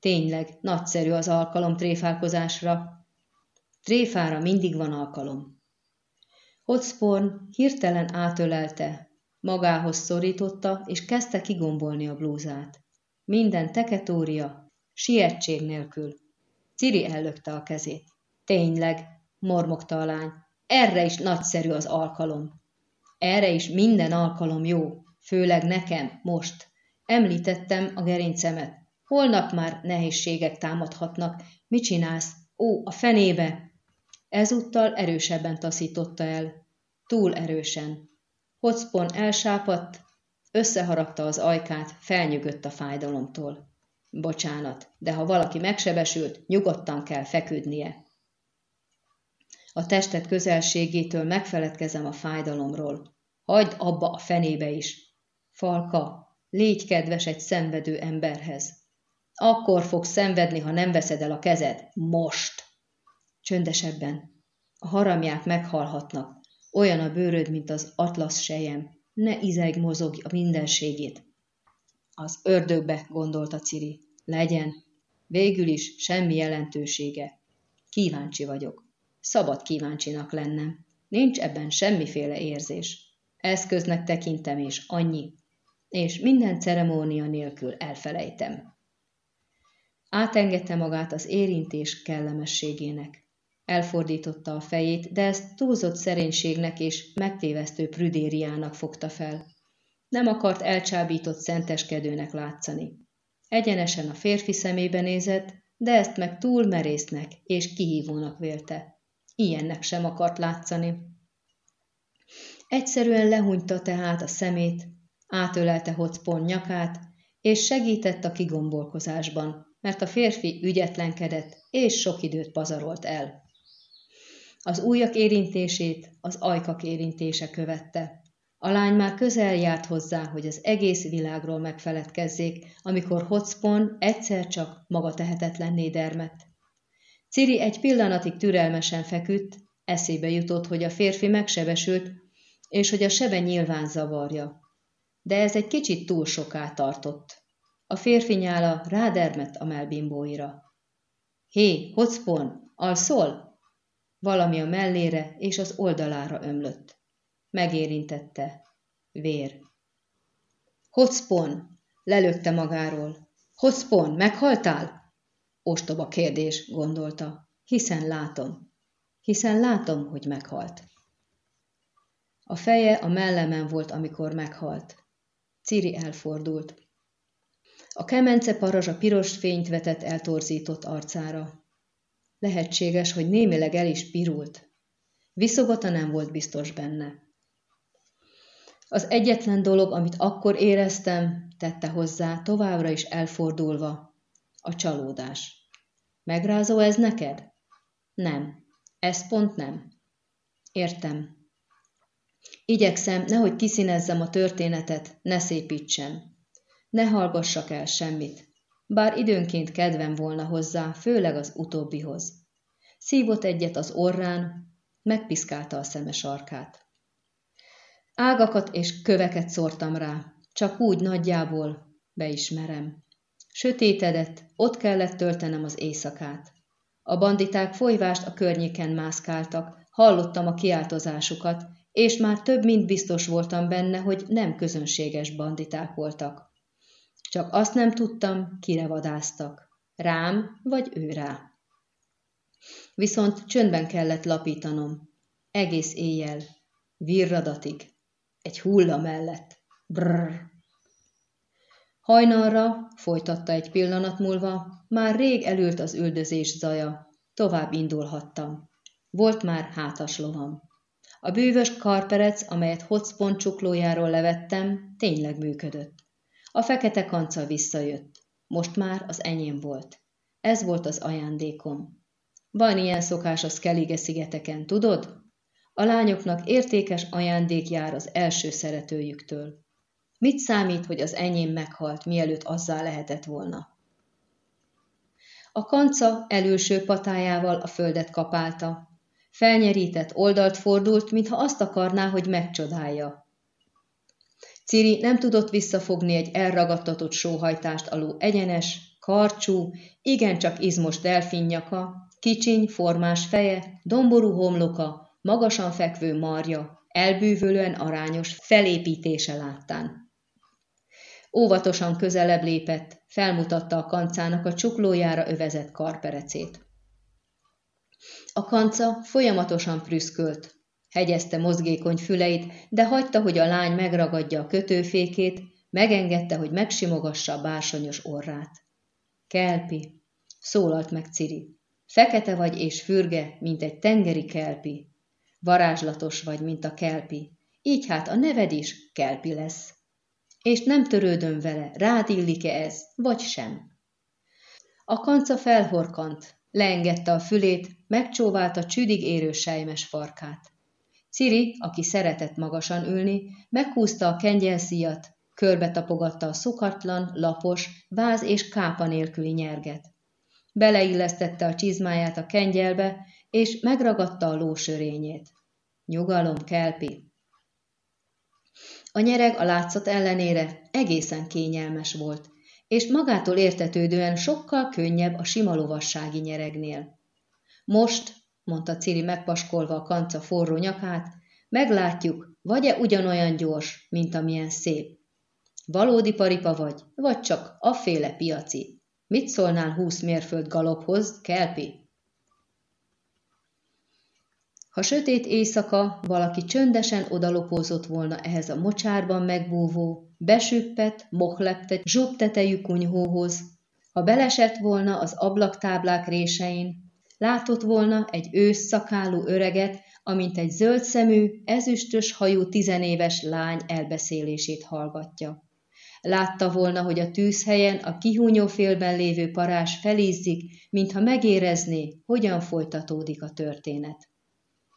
Speaker 1: Tényleg, nagyszerű az alkalom tréfálkozásra. Tréfára mindig van alkalom. Hotsporn hirtelen átölelte, magához szorította, és kezdte kigombolni a blúzát. Minden teketória, sietség nélkül. Ciri ellökte a kezét. Tényleg, mormogta a lány, erre is nagyszerű az alkalom. Erre is minden alkalom jó, főleg nekem, most. Említettem a gerincemet. Holnap már nehézségek támadhatnak. Mit csinálsz? Ó, a fenébe! Ezúttal erősebben taszította el. Túl erősen. Hocpon elsápadt, összeharapta az ajkát, felnyögött a fájdalomtól. Bocsánat, de ha valaki megsebesült, nyugodtan kell feküdnie. A testet közelségétől megfeledkezem a fájdalomról. Hagyd abba a fenébe is. Falka, légy kedves egy szenvedő emberhez. Akkor fogsz szenvedni, ha nem veszed el a kezed. Most! Csöndesebben. A haramják meghalhatnak. Olyan a bőröd, mint az atlasz sejem. Ne izeg mozog a mindenségét. Az ördögbe, gondolta Ciri. Legyen. Végül is semmi jelentősége. Kíváncsi vagyok. Szabad kíváncsinak lennem. Nincs ebben semmiféle érzés. Eszköznek tekintem, és annyi. És minden ceremónia nélkül elfelejtem. Átengedte magát az érintés kellemességének. Elfordította a fejét, de ezt túlzott szerénységnek és megtévesztő prüdériának fogta fel. Nem akart elcsábított szenteskedőnek látszani. Egyenesen a férfi szemébe nézett, de ezt meg túl merésznek és kihívónak vélte. Ilyennek sem akart látszani. Egyszerűen lehúnyta tehát a szemét, átölelte Hotspon nyakát, és segített a kigombolkozásban, mert a férfi ügyetlenkedett és sok időt pazarolt el. Az ujjak érintését az ajkak érintése követte. A lány már közel járt hozzá, hogy az egész világról megfeledkezzék, amikor Hotspon egyszer csak maga tehetetlenné dermett. Ciri egy pillanatig türelmesen feküdt, eszébe jutott, hogy a férfi megsebesült, és hogy a sebe nyilván zavarja. De ez egy kicsit túl soká tartott. A férfi nyála rádermett a melbimbóira. Hé, Hotspon, alszol? Valami a mellére és az oldalára ömlött. Megérintette. Vér. Hotspon! Lelökte magáról. Hotspon, meghaltál? Ostoba kérdés, gondolta. Hiszen látom. Hiszen látom, hogy meghalt. A feje a mellemen volt, amikor meghalt. Ciri elfordult. A kemence parazsa piros fényt vetett eltorzított arcára. Lehetséges, hogy némileg el is pirult. Viszogata nem volt biztos benne. Az egyetlen dolog, amit akkor éreztem, tette hozzá, továbbra is elfordulva, a csalódás. Megrázó ez neked? Nem. Ez pont nem. Értem. Igyekszem, nehogy kiszínezzem a történetet, ne szépítsem. Ne hallgassak el semmit, bár időnként kedvem volna hozzá, főleg az utóbbihoz. Szívott egyet az orrán, megpiszkálta a szemes arkát. Ágakat és köveket szórtam rá, csak úgy nagyjából beismerem. Sötétedett, ott kellett töltenem az éjszakát. A banditák folyvást a környéken mászkáltak, hallottam a kiáltozásukat, és már több mint biztos voltam benne, hogy nem közönséges banditák voltak. Csak azt nem tudtam, kire vadáztak. Rám vagy ő rá. Viszont csöndben kellett lapítanom. Egész éjjel. Virradatig. Egy hulla mellett. Brrr. Hajnalra, folytatta egy pillanat múlva, már rég elült az üldözés zaja. Tovább indulhattam. Volt már hátas lovam. A bűvös karperec, amelyet Hotspon csuklójáról levettem, tényleg működött. A fekete kanca visszajött. Most már az enyém volt. Ez volt az ajándékom. Van ilyen szokás a Skellige szigeteken, tudod? A lányoknak értékes ajándék jár az első szeretőjüktől. Mit számít, hogy az enyém meghalt, mielőtt azzá lehetett volna? A kanca előső patájával a földet kapálta. Felnyerített oldalt fordult, mintha azt akarná, hogy megcsodálja. Ciri nem tudott visszafogni egy elragadtatott sóhajtást aló egyenes, karcsú, igencsak izmos delfinnyaka, kicsiny, formás feje, domború homloka, magasan fekvő marja, elbűvölően arányos felépítése láttán. Óvatosan közelebb lépett, felmutatta a kancának a csuklójára övezett karperecét. A kanca folyamatosan prüszkölt, hegyezte mozgékony füleit, de hagyta, hogy a lány megragadja a kötőfékét, megengedte, hogy megsimogassa a bársonyos orrát. Kelpi, szólalt meg Ciri. Fekete vagy és fürge, mint egy tengeri kelpi. Varázslatos vagy, mint a kelpi. Így hát a neved is kelpi lesz. És nem törődöm vele, rád illik-e ez, vagy sem. A kanca felhorkant, leengedte a fülét, megcsóválta csüdig érő sejmes farkát. Ciri, aki szeretett magasan ülni, meghúzta a kengyelszíjat, körbe tapogatta a szokatlan, lapos, váz és kápa nélküli nyerget. Beleillesztette a csizmáját a kengyelbe, és megragadta a lósörényét. Nyugalom, Kelpi! A nyereg a látszat ellenére egészen kényelmes volt, és magától értetődően sokkal könnyebb a sima lovassági nyeregnél. Most, mondta Ciri megpaskolva a kanca forró nyakát, meglátjuk, vagy-e ugyanolyan gyors, mint amilyen szép. Valódi paripa vagy, vagy csak afféle piaci. Mit szólnál húsz mérföld galophoz, Kelpi? Ha sötét éjszaka valaki csöndesen odalopózott volna ehhez a mocsárban megbúvó, besüppet, mokleptet, zsubtetejű kunyhóhoz, ha belesett volna az ablaktáblák résein, látott volna egy ősz szakálú öreget, amint egy zöld szemű, ezüstös hajú tizenéves lány elbeszélését hallgatja. Látta volna, hogy a tűzhelyen a kihúnyó félben lévő parás felízzik, mintha megérezné, hogyan folytatódik a történet.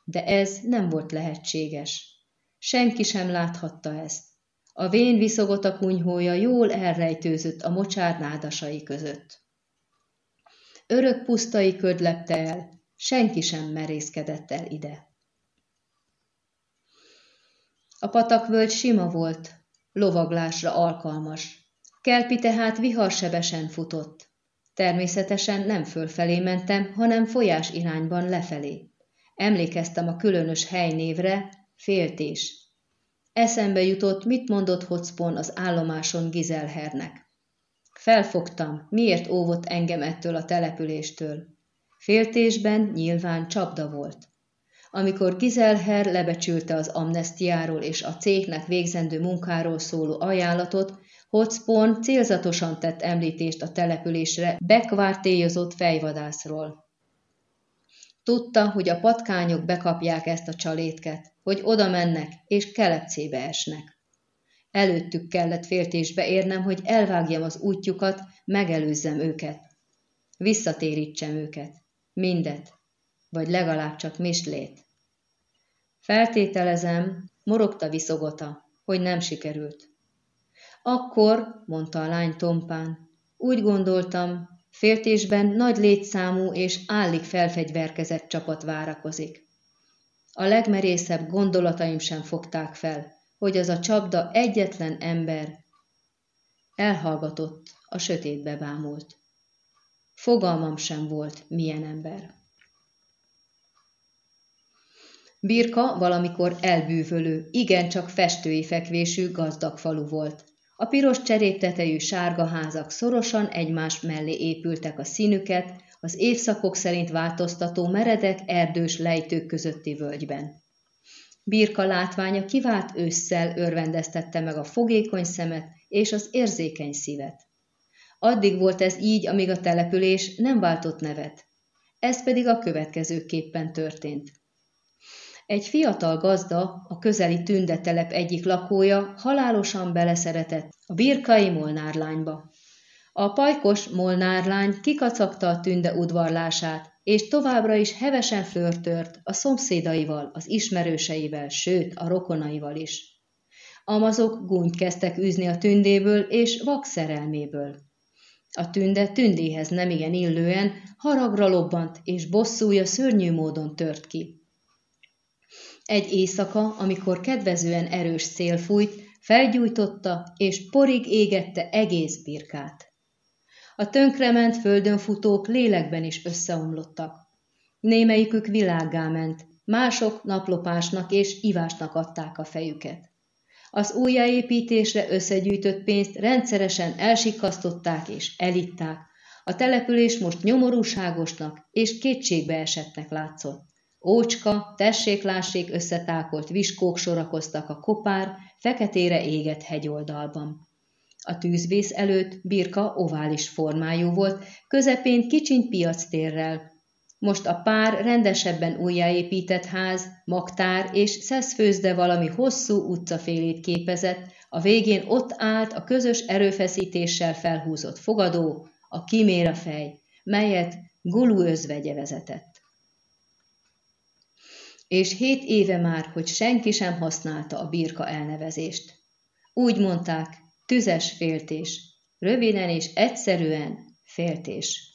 Speaker 1: De ez nem volt lehetséges. Senki sem láthatta ezt. A vén viszogota kunyhója jól elrejtőzött a mocsár nádasai között. Örök pusztai köd lepte el, senki sem merészkedett el ide. A patakvölgy sima volt, lovaglásra alkalmas. Kelpi tehát viharsebesen futott. Természetesen nem fölfelé mentem, hanem folyás irányban lefelé. Emlékeztem a különös helynévre, féltés. Eszembe jutott, mit mondott Hotspon az állomáson Gizelhernek. Felfogtam, miért óvott engem ettől a településtől. Féltésben nyilván csapda volt. Amikor Gizelher lebecsülte az amnestiáról és a cégnek végzendő munkáról szóló ajánlatot, Hotspon célzatosan tett említést a településre bekvártélyozott fejvadászról. Tudta, hogy a patkányok bekapják ezt a csalétket, hogy oda mennek és kelepcébe esnek. Előttük kellett féltésbe érnem, hogy elvágjam az útjukat, megelőzzem őket. Visszatérítsem őket. Mindet. Vagy legalább csak mislét. Feltételezem, morogta viszogota, hogy nem sikerült. Akkor, mondta a lány tompán, úgy gondoltam, féltésben nagy létszámú és állig felfegyverkezett csapat várakozik. A legmerészebb gondolataim sem fogták fel, hogy az a csapda egyetlen ember elhallgatott, a sötétbe bámult. Fogalmam sem volt, milyen ember. Birka valamikor elbűvölő, igencsak festői fekvésű gazdag falu volt. A piros cseréptetejű sárga házak szorosan egymás mellé épültek a színüket, az évszakok szerint változtató meredek erdős lejtők közötti völgyben. Birka látványa kivált ősszel örvendeztette meg a fogékony szemet és az érzékeny szívet. Addig volt ez így, amíg a település nem váltott nevet. Ez pedig a következőképpen történt. Egy fiatal gazda, a közeli tündetelep egyik lakója halálosan beleszeretett a birkai molnárlányba. A pajkos molnárlány kikacagta a tünde udvarlását, és továbbra is hevesen flörtört a szomszédaival, az ismerőseivel, sőt a rokonaival is. Amazok gúnyt kezdtek űzni a tündéből és vak szerelméből. A tünde tündéhez nemigen illően haragra lobbant, és bosszúja szörnyű módon tört ki. Egy éjszaka, amikor kedvezően erős szél fújt, felgyújtotta és porig égette egész birkát. A tönkrement földön futók lélekben is összeomlottak. Némelyikük világgá ment, mások naplopásnak és ivásnak adták a fejüket. Az újjáépítésre összegyűjtött pénzt rendszeresen elsikasztották és elitták. A település most nyomorúságosnak és kétségbe esettnek látszott. Ócska, tessék-lássék összetákolt viskók sorakoztak a kopár, feketére égett hegyoldalban. A tűzvész előtt birka ovális formájú volt, közepén kicsiny piactérrel. Most a pár rendesebben újjáépített ház, magtár és szeszfőzde valami hosszú utcafélét képezett, a végén ott állt a közös erőfeszítéssel felhúzott fogadó, a kiméra fej, melyet Gulu özvegye vezetett és hét éve már, hogy senki sem használta a birka elnevezést. Úgy mondták, tüzes féltés, röviden és egyszerűen féltés.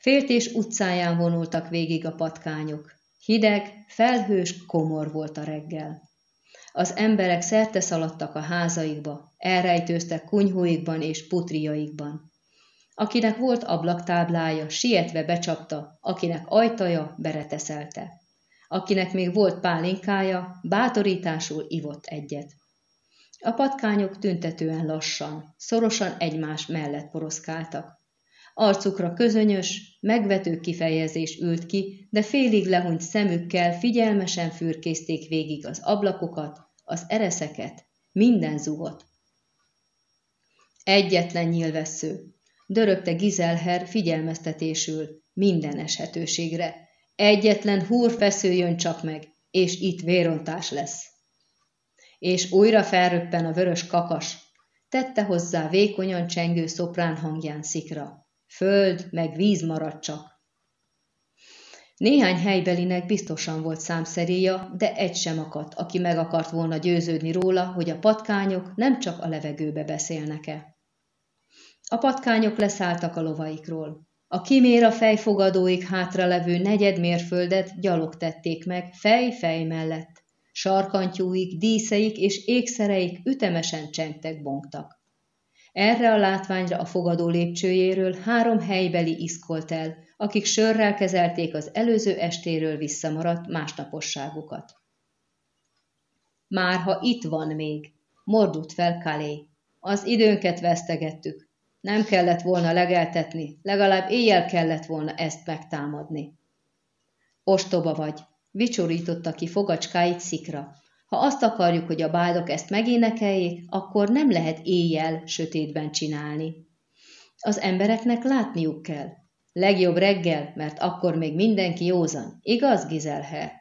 Speaker 1: Féltés utcáján vonultak végig a patkányok. Hideg, felhős, komor volt a reggel. Az emberek szerte szaladtak a házaikba, elrejtőztek kunyhóikban és putriaikban. Akinek volt ablaktáblája, sietve becsapta, akinek ajtaja bereteszelte akinek még volt pálinkája, bátorításul ivott egyet. A patkányok tüntetően lassan, szorosan egymás mellett poroszkáltak. Arcukra közönyös, megvető kifejezés ült ki, de félig lehunyt szemükkel figyelmesen fürkészték végig az ablakokat, az ereszeket, minden zugot. Egyetlen nyilvessző, dörögte Gizelher figyelmeztetésül minden eshetőségre, Egyetlen húr feszüljön csak meg, és itt vérontás lesz. És újra felröppen a vörös kakas, tette hozzá vékonyan csengő szoprán hangján szikra. Föld meg víz marad csak. Néhány helybelinek biztosan volt számszeréja, de egy sem akadt, aki meg akart volna győződni róla, hogy a patkányok nem csak a levegőbe beszélnek-e. A patkányok leszálltak a lovaikról. A kiméra fejfogadóik hátralevő negyed mérföldet gyalog tették meg fej-fej mellett. Sarkantyúik, díszeik és ékszereik ütemesen csengtek, bongtak. Erre a látványra a fogadó lépcsőjéről három helybeli iszkolt el, akik sörrel kezelték az előző estéről visszamaradt másnaposságukat. Már ha itt van még, mordult fel Kalé. Az időnket vesztegettük, nem kellett volna legeltetni, legalább éjjel kellett volna ezt megtámadni. Ostoba vagy, vicsorította ki fogacskáit szikra. Ha azt akarjuk, hogy a bájdok ezt megénekeljék, akkor nem lehet éjjel sötétben csinálni. Az embereknek látniuk kell. Legjobb reggel, mert akkor még mindenki józan. Igaz, Gizelher?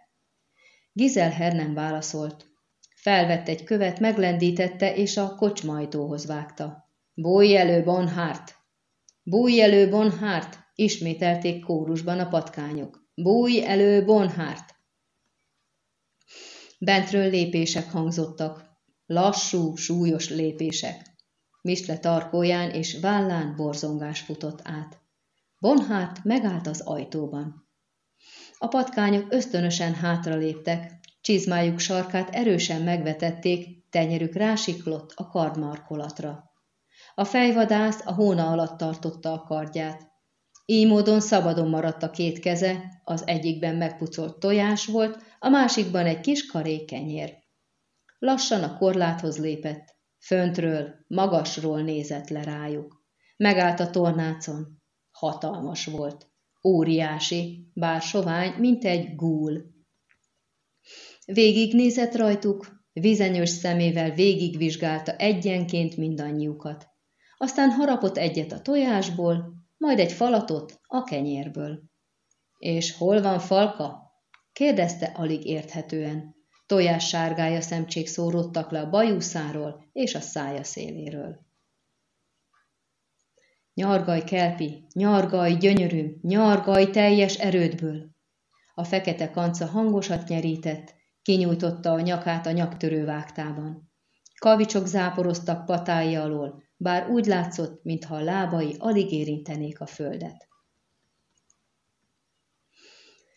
Speaker 1: Gizelher nem válaszolt. Felvett egy követ, meglendítette, és a kocsmajtóhoz vágta. Bújj elő, Bonhárt! Bújj elő, Bonhárt! Ismételték kórusban a patkányok. Bújj elő, Bonhárt! Bentről lépések hangzottak. Lassú, súlyos lépések. Misle tarkóján és vállán borzongás futott át. Bonhárt megállt az ajtóban. A patkányok ösztönösen hátraléptek, csizmájuk sarkát erősen megvetették, tenyerük rásiklott a kardmarkolatra. A fejvadász a hóna alatt tartotta a kardját. Így módon szabadon maradt a két keze, az egyikben megpucolt tojás volt, a másikban egy kis karé kenyér. Lassan a korláthoz lépett, föntről, magasról nézett le rájuk. Megállt a tornácon. Hatalmas volt. Óriási, bár sovány, mint egy gúl. Végignézett rajtuk, vizenyös szemével végigvizsgálta egyenként mindannyiukat. Aztán harapott egyet a tojásból, majd egy falatot a kenyérből. És hol van falka? kérdezte alig érthetően. Tojás sárgája szemcsék szóródtak le a bajuszáról és a szája széléről. Nyargaj, kelpi, nyargaj, gyönyörűm, nyargaj teljes erődből. A fekete kanca hangosat nyerített, kinyújtotta a nyakát a nyaktörő vágtában. Kavicsok záporoztak patája alól, bár úgy látszott, mintha a lábai alig érintenék a földet.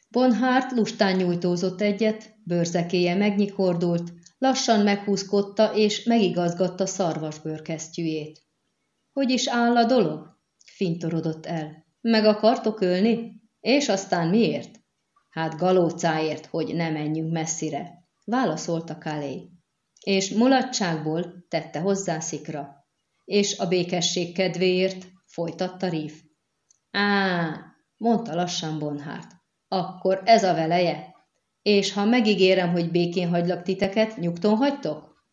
Speaker 1: Bonhárt lustán nyújtózott egyet, bőrzekéje megnyikordult, lassan meghúzkodta és megigazgatta szarvasbőrkesztyűjét. Hogy is áll a dolog? Fintorodott el. Meg akartok ölni? És aztán miért? Hát galócáért, hogy ne menjünk messzire, válaszolta Kálé. És mulatságból tette hozzá szikra. És a békesség kedvéért folytatta Ríf. Á, mondta lassan Bonhárt. Akkor ez a veleje. És ha megígérem, hogy békén hagylak titeket, nyugton hagytok?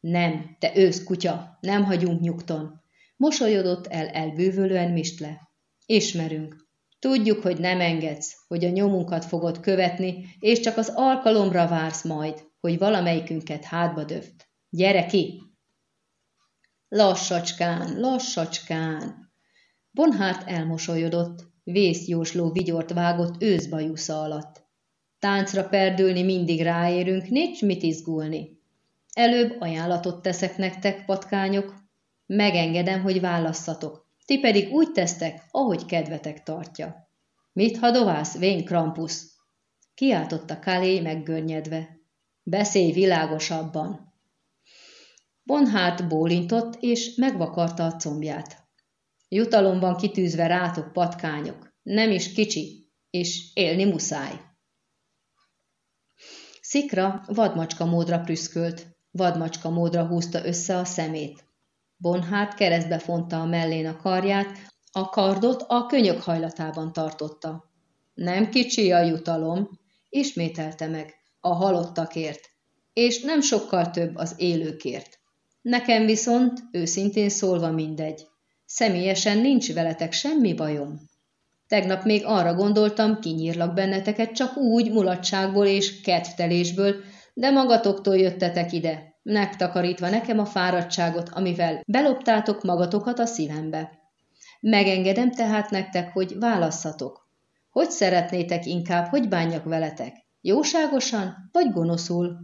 Speaker 1: Nem, te ősz kutya, nem hagyunk nyugton. Mosolyodott el elbűvölően Mistle. Ismerünk. Tudjuk, hogy nem engedsz, hogy a nyomunkat fogod követni, és csak az alkalomra vársz majd, hogy valamelyikünket hátba döft. Gyere ki! Lassacskán, lassacskán! Bonhárt elmosolyodott, vészjósló vigyort vágott őszbajusza alatt. Táncra perdülni mindig ráérünk, nincs mit izgulni. Előbb ajánlatot teszek nektek, patkányok. Megengedem, hogy válasszatok. Ti pedig úgy tesztek, ahogy kedvetek tartja. Mit hadovász, vén Krampus? Kiáltotta Kálé meggörnyedve. Beszélj világosabban. Bonhárt bólintott, és megvakarta a combját. Jutalomban kitűzve rátok patkányok, nem is kicsi, és élni muszáj. Szikra vadmacska módra prüszkölt, vadmacska módra húzta össze a szemét. Bonhárt keresztbe fonta a mellén a karját, a kardot a könyök hajlatában tartotta. Nem kicsi a jutalom, ismételte meg, a halottakért, és nem sokkal több az élőkért. Nekem viszont, őszintén szólva mindegy. Személyesen nincs veletek semmi bajom. Tegnap még arra gondoltam, kinyírlak benneteket csak úgy, mulatságból és kedvtelésből, de magatoktól jöttetek ide, megtakarítva nekem a fáradtságot, amivel beloptátok magatokat a szívembe. Megengedem tehát nektek, hogy válasszatok. Hogy szeretnétek inkább, hogy bánjak veletek? Jóságosan vagy gonoszul?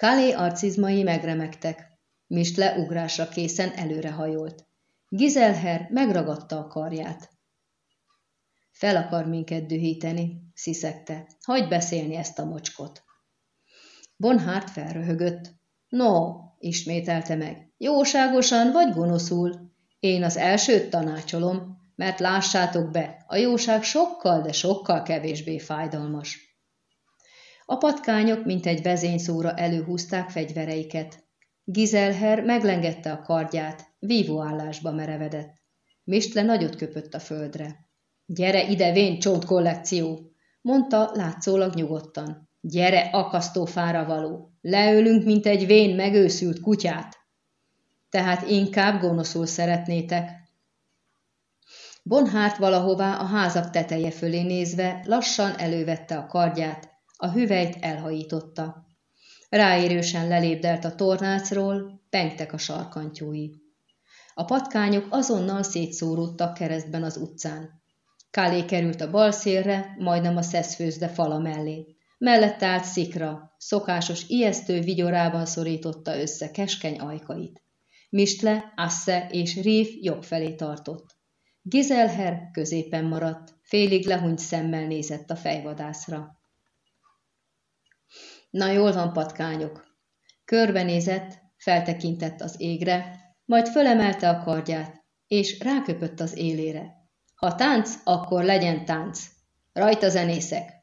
Speaker 1: Kálé arcizmai megremegtek. Mistle ugrásra készen előrehajolt. Gizelher megragadta a karját. Fel akar minket dühíteni, sziszegte. Hagy beszélni ezt a mocskot. Bonhárt felröhögött. No, ismételte meg. Jóságosan vagy gonoszul? Én az elsőt tanácsolom, mert lássátok be, a jóság sokkal, de sokkal kevésbé fájdalmas. A patkányok, mint egy vezényszóra előhúzták fegyvereiket. Gizelher meglengette a kardját, vívóállásba merevedett. Mistle nagyot köpött a földre. Gyere ide, vén csontkollekció, mondta látszólag nyugodtan. Gyere, akasztófára való, leölünk, mint egy vén megőszült kutyát. Tehát inkább gonoszul szeretnétek. Bonhárt valahová a házak teteje fölé nézve lassan elővette a kardját, a hüvelyt elhajította. Ráérősen lelépdelt a tornácról, pengtek a sarkantyúi. A patkányok azonnal szétszóródtak keresztben az utcán. Kálé került a bal szélre, majdnem a szeszfőzde fala mellé. Mellette állt szikra, szokásos ijesztő vigyorában szorította össze keskeny ajkait. Mistle, Asse és Rév jobb felé tartott. Gizelher középen maradt, félig lehunyt szemmel nézett a fejvadászra. Na jól van, patkányok. Körbenézett, feltekintett az égre, majd fölemelte a kardját, és ráköpött az élére. Ha tánc, akkor legyen tánc. Rajta zenészek!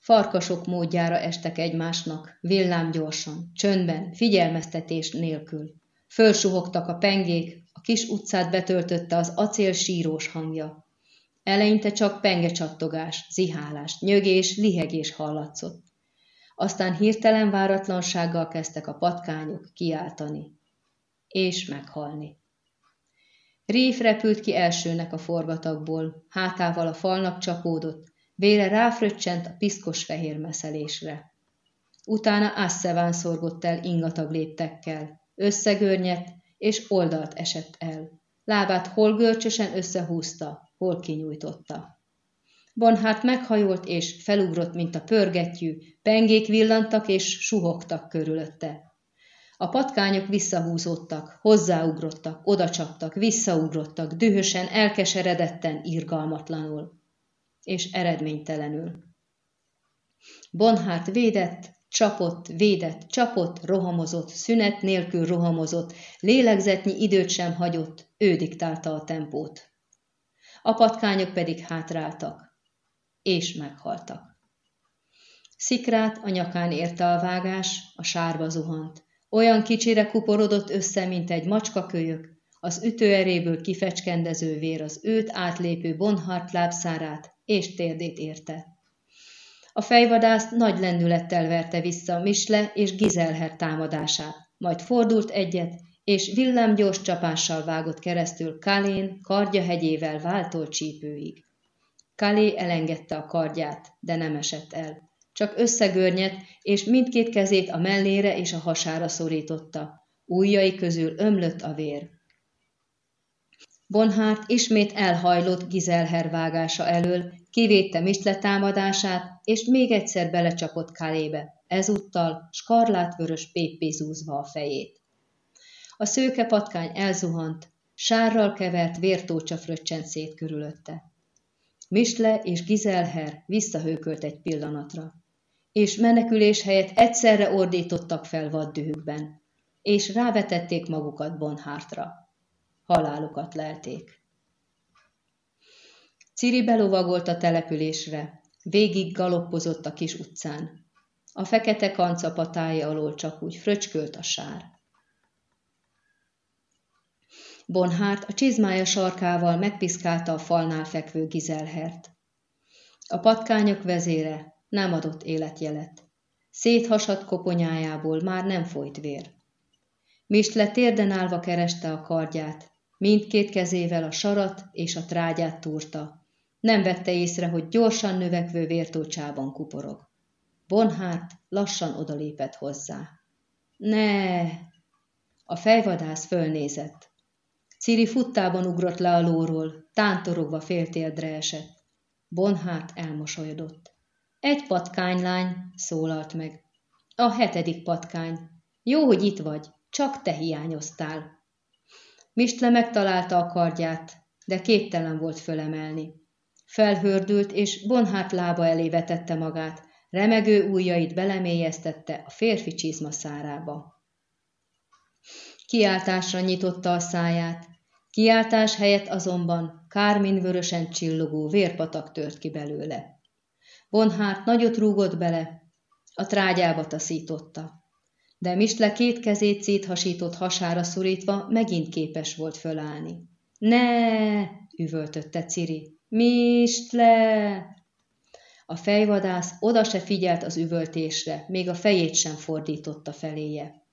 Speaker 1: Farkasok módjára estek egymásnak, villám gyorsan, csöndben, figyelmeztetés nélkül. Fölsuhogtak a pengék, a kis utcát betöltötte az acél sírós hangja. Eleinte csak csattogás, zihálás, nyögés, lihegés hallatszott. Aztán hirtelen váratlansággal kezdtek a patkányok kiáltani és meghalni. Réf repült ki elsőnek a forgatagból, hátával a falnak csapódott, vére ráfröccsent a piszkos fehér meszelésre. Utána Asseván szorgott el ingatag léptekkel, összegörnyedt és oldalt esett el. Lábát hol görcsösen összehúzta, hol kinyújtotta. Bonhárt meghajolt és felugrott, mint a pörgettyű, pengék villantak és suhogtak körülötte. A patkányok visszahúzódtak, hozzáugrottak, odacsaptak, visszaugrottak, dühösen, elkeseredetten, irgalmatlanul. És eredménytelenül. Bonhárt védett, csapott, védett, csapott, rohamozott, szünet nélkül rohamozott, lélegzetnyi időt sem hagyott, ő diktálta a tempót. A patkányok pedig hátráltak, és meghaltak. Szikrát a nyakán érte a vágás, a sárba zuhant, olyan kicsire kuporodott össze, mint egy macskakölyök, az ütőeréből kifecskendező vér az őt átlépő Bonhart lábszárát és térdét érte. A fejvadász nagy lendülettel verte vissza Misle és Gizelher támadását, majd fordult egyet, és villámgyors csapással vágott keresztül Kalén kardja hegyével váltól csípőig. Kalé elengedte a kardját, de nem esett el csak összegörnyedt, és mindkét kezét a mellére és a hasára szorította. Újjai közül ömlött a vér. Bonhárt ismét elhajlott Gizelher vágása elől, kivédte Mistle támadását, és még egyszer belecsapott Kalébe, ezúttal skarlátvörös péppé zúzva a fejét. A szőke patkány elzuhant, sárral kevert vértócsa fröccsent szét körülötte. Mistle és Gizelher visszahőkölt egy pillanatra és menekülés helyett egyszerre ordítottak fel vaddühükben, és rávetették magukat Bonhártra. Halálukat lelték. Ciri belovagolt a településre, végig galoppozott a kis utcán. A fekete kanca alól csak úgy fröcskölt a sár. Bonhárt a csizmája sarkával megpiszkálta a falnál fekvő gizelhert. A patkányok vezére, nem adott életjelet. Széthasadt koponyájából már nem folyt vér. Mistle térden állva kereste a kardját, mindkét kezével a sarat és a trágyát túrta. Nem vette észre, hogy gyorsan növekvő vértócsában kuporog. Bonhárt lassan odalépett hozzá. Ne! A fejvadász fölnézett. Ciri futtában ugrott le a lóról, tántorogva féltérdre esett. Bonhárt elmosolyodott. Egy patkánylány, szólalt meg. A hetedik patkány. Jó, hogy itt vagy, csak te hiányoztál. Mistle megtalálta a kardját, de képtelen volt fölemelni. Felhördült, és Bonhárt lába elé vetette magát, remegő ujjait belemélyeztette a férfi csizma szárába. Kiáltásra nyitotta a száját, kiáltás helyett azonban kármin vörösen csillogó vérpatak tört ki belőle. Bonhárt nagyot rúgott bele, a trágyába taszította. De Mistle két kezét széthasított hasára szorítva megint képes volt fölállni. Ne! üvöltötte Ciri. Mistle! A fejvadász oda se figyelt az üvöltésre, még a fejét sem fordította feléje.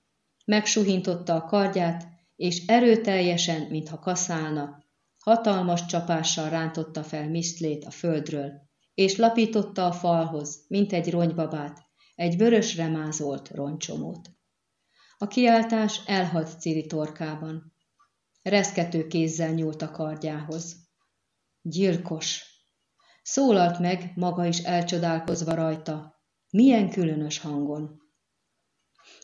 Speaker 1: Megsuhintotta a kardját, és erőteljesen, mintha kaszálna, Hatalmas csapással rántotta fel Misztlét a földről, és lapította a falhoz, mint egy ronybabát, egy vörösre mázolt roncsomót. A kiáltás elhadt Ciri torkában. Reszkető kézzel nyúlt a kardjához. Gyilkos! Szólalt meg, maga is elcsodálkozva rajta. Milyen különös hangon.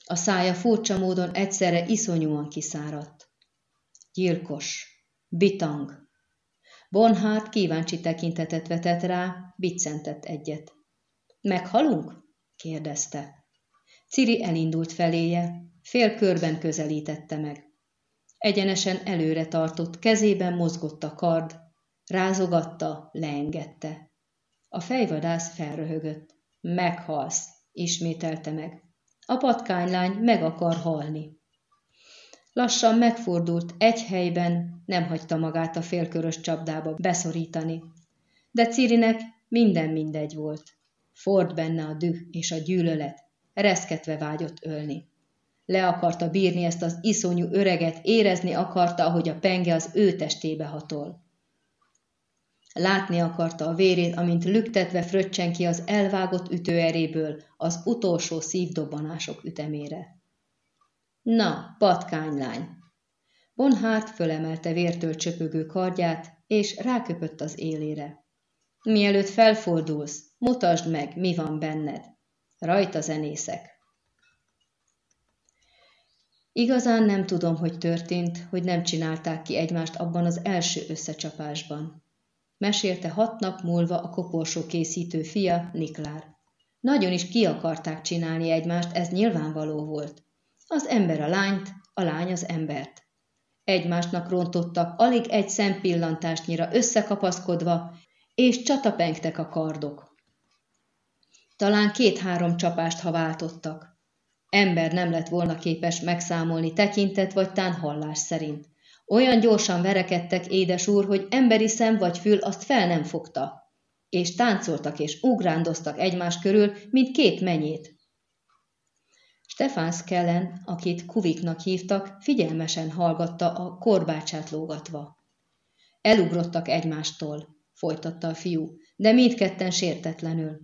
Speaker 1: A szája furcsa módon egyszerre iszonyúan kiszáradt. Gyilkos! Bitang! Bonhárt kíváncsi tekintetet vetett rá, biccentett egyet. Meghalunk? kérdezte. Ciri elindult feléje, fél körben közelítette meg. Egyenesen előre tartott, kezében mozgott a kard, rázogatta, leengedte. A fejvadász felröhögött. Meghalsz, ismételte meg. A patkánylány meg akar halni. Lassan megfordult, egy helyben nem hagyta magát a félkörös csapdába beszorítani. De Cirinek minden mindegy volt. Ford benne a düh és a gyűlölet, reszketve vágyott ölni. Le akarta bírni ezt az iszonyú öreget, érezni akarta, ahogy a penge az ő testébe hatol. Látni akarta a vérét, amint lüktetve fröccsen ki az elvágott ütőeréből az utolsó szívdobbanások ütemére. Na, patkánylány! Bonhárt fölemelte vértől csöpögő kardját, és ráköpött az élére. Mielőtt felfordulsz, mutasd meg, mi van benned. Rajta zenészek. Igazán nem tudom, hogy történt, hogy nem csinálták ki egymást abban az első összecsapásban. Mesélte hat nap múlva a koporsó készítő fia, Niklár. Nagyon is ki akarták csinálni egymást, ez nyilvánvaló volt. Az ember a lányt, a lány az embert. Egymásnak rontottak, alig egy szempillantásnyira összekapaszkodva, és csatapengtek a kardok. Talán két-három csapást, ha váltottak. Ember nem lett volna képes megszámolni tekintet vagy tán hallás szerint. Olyan gyorsan verekedtek, édes úr, hogy emberi szem vagy fül azt fel nem fogta. És táncoltak és ugrándoztak egymás körül, mint két menyét. Stefán Skellen, akit Kuviknak hívtak, figyelmesen hallgatta a korbácsát lógatva. Elugrottak egymástól, folytatta a fiú, de mindketten sértetlenül.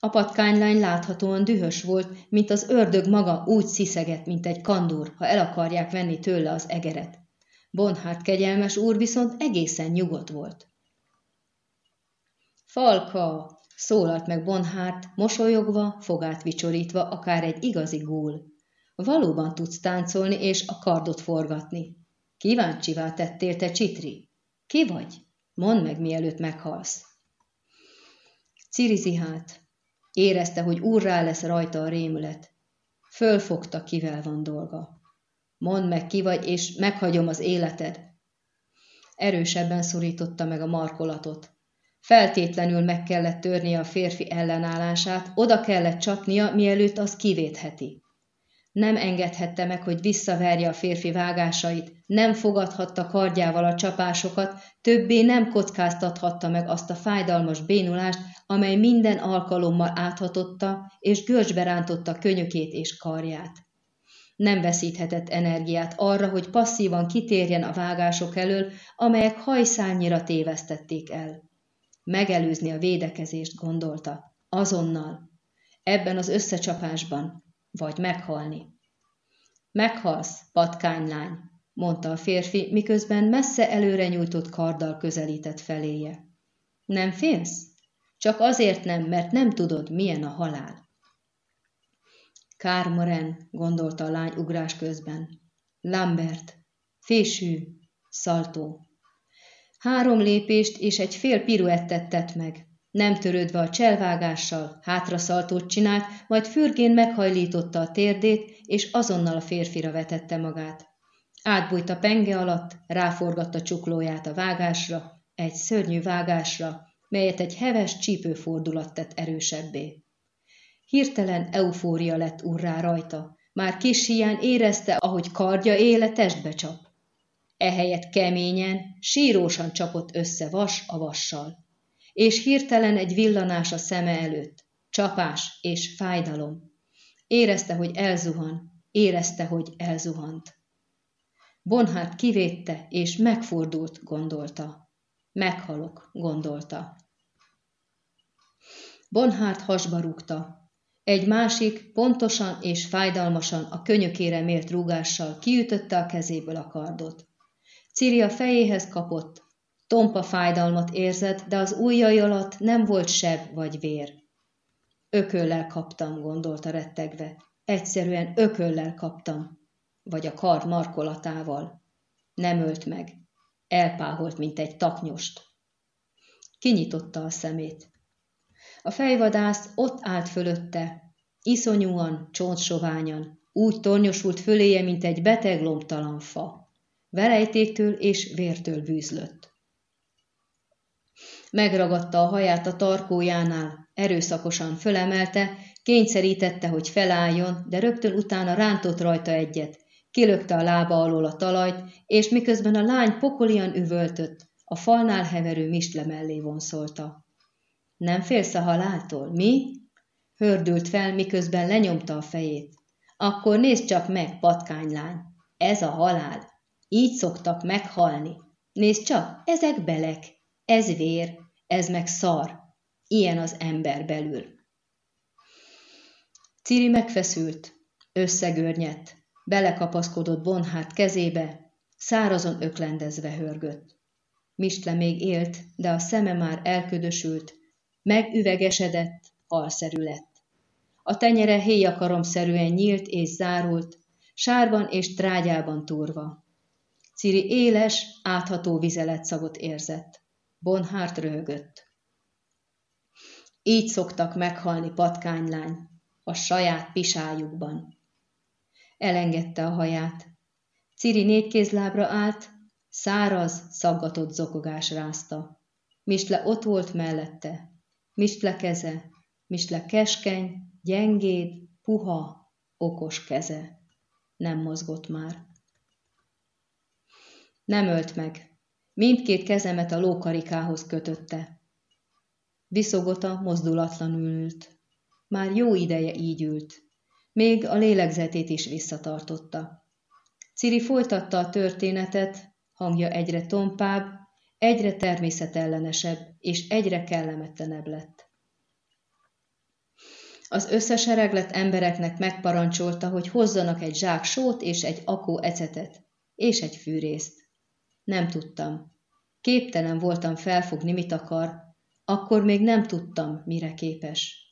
Speaker 1: A patkánylány láthatóan dühös volt, mint az ördög maga úgy sziszeget, mint egy kandúr, ha el akarják venni tőle az egeret. Bonhárt kegyelmes úr viszont egészen nyugodt volt. Falka! szólalt meg Bonhárt, mosolyogva, fogát vicsorítva, akár egy igazi gól. Valóban tudsz táncolni és a kardot forgatni. Kíváncsivá tettél te csitri? Ki vagy? Mondd meg, mielőtt meghalsz. Ciri hát. Érezte, hogy úrrá lesz rajta a rémület. Fölfogta, kivel van dolga. Mondd meg, ki vagy, és meghagyom az életed. Erősebben szorította meg a markolatot. Feltétlenül meg kellett törnie a férfi ellenállását, oda kellett csapnia, mielőtt az kivétheti. Nem engedhette meg, hogy visszaverje a férfi vágásait, nem fogadhatta kardjával a csapásokat, többé nem kockáztathatta meg azt a fájdalmas bénulást, amely minden alkalommal áthatotta és görcsbe rántotta könyökét és karját. Nem veszíthetett energiát arra, hogy passzívan kitérjen a vágások elől, amelyek hajszálnyira tévesztették el. Megelőzni a védekezést gondolta. Azonnal. Ebben az összecsapásban. Vagy meghalni. Meghalsz, patkánylány, mondta a férfi, miközben messze előre nyújtott karddal közelített feléje. Nem félsz? Csak azért nem, mert nem tudod, milyen a halál. Kármoren, gondolta a lány ugrás közben. Lambert, fésű, szaltó. Három lépést és egy fél piruettet tett meg. Nem törődve a cselvágással, hátraszaltót csinált, majd fürgén meghajlította a térdét, és azonnal a férfira vetette magát. Átbújt a penge alatt, ráforgatta csuklóját a vágásra, egy szörnyű vágásra, melyet egy heves csípőfordulat tett erősebbé. Hirtelen eufória lett urrá rajta, már kis hián érezte, ahogy kardja éle testbe csap. Ehelyett keményen, sírósan csapott össze vas a vassal. És hirtelen egy villanás a szeme előtt, csapás és fájdalom. Érezte, hogy elzuhan, érezte, hogy elzuhant. Bonhát kivédte, és megfordult, gondolta. Meghalok, gondolta. Bonhárt hasba rúgta. Egy másik, pontosan és fájdalmasan a könyökére mért rúgással kiütötte a kezéből a kardot. Ciri a fejéhez kapott, tompa fájdalmat érzett, de az ujjai alatt nem volt seb vagy vér. Ököllel kaptam, gondolta rettegve. Egyszerűen ököllel kaptam, vagy a kard markolatával. Nem ölt meg. Elpáholt, mint egy taknyost. Kinyitotta a szemét. A fejvadász ott állt fölötte, iszonyúan, csontsoványan, úgy tornyosult föléje, mint egy beteg lombtalan fa. Velejtéktől és vértől bűzlött. Megragadta a haját a tarkójánál, erőszakosan fölemelte, kényszerítette, hogy felálljon, de rögtön utána rántott rajta egyet, kilökte a lába alól a talajt, és miközben a lány pokolian üvöltött, a falnál heverő mistle mellé vonszolta. Nem félsz a haláltól, mi? Hördült fel, miközben lenyomta a fejét. Akkor nézd csak meg, patkánylány, ez a halál. Így szoktak meghalni. Nézd csak, ezek belek, ez vér, ez meg szar. Ilyen az ember belül. Ciri megfeszült, összegörnyedt, belekapaszkodott Bonhárt kezébe, szárazon öklendezve hörgött. Mistle még élt, de a szeme már elködösült, megüvegesedett, halszerű lett. A tenyere héjakaromszerűen nyílt és zárult, sárban és trágyában turva. Ciri éles, átható szagot érzett. Bonhárt röhögött. Így szoktak meghalni patkánylány, a saját pisájukban. Elengedte a haját. Ciri négykézlábra állt, száraz, szaggatott zokogás rázta. Mistle ott volt mellette. Mistle keze, Mistle keskeny, gyengéd, puha, okos keze. Nem mozgott már. Nem ölt meg, Mindkét kezemet a lókarikához kötötte. Viszogota mozdulatlanul ült. Már jó ideje így ült. Még a lélegzetét is visszatartotta. Ciri folytatta a történetet, hangja egyre tompább, egyre természetellenesebb és egyre kellemetlenebb lett. Az összesereglett embereknek megparancsolta, hogy hozzanak egy zsák sót és egy akó ecetet, és egy fűrészt. Nem tudtam. Képtelen voltam felfogni, mit akar, akkor még nem tudtam, mire képes.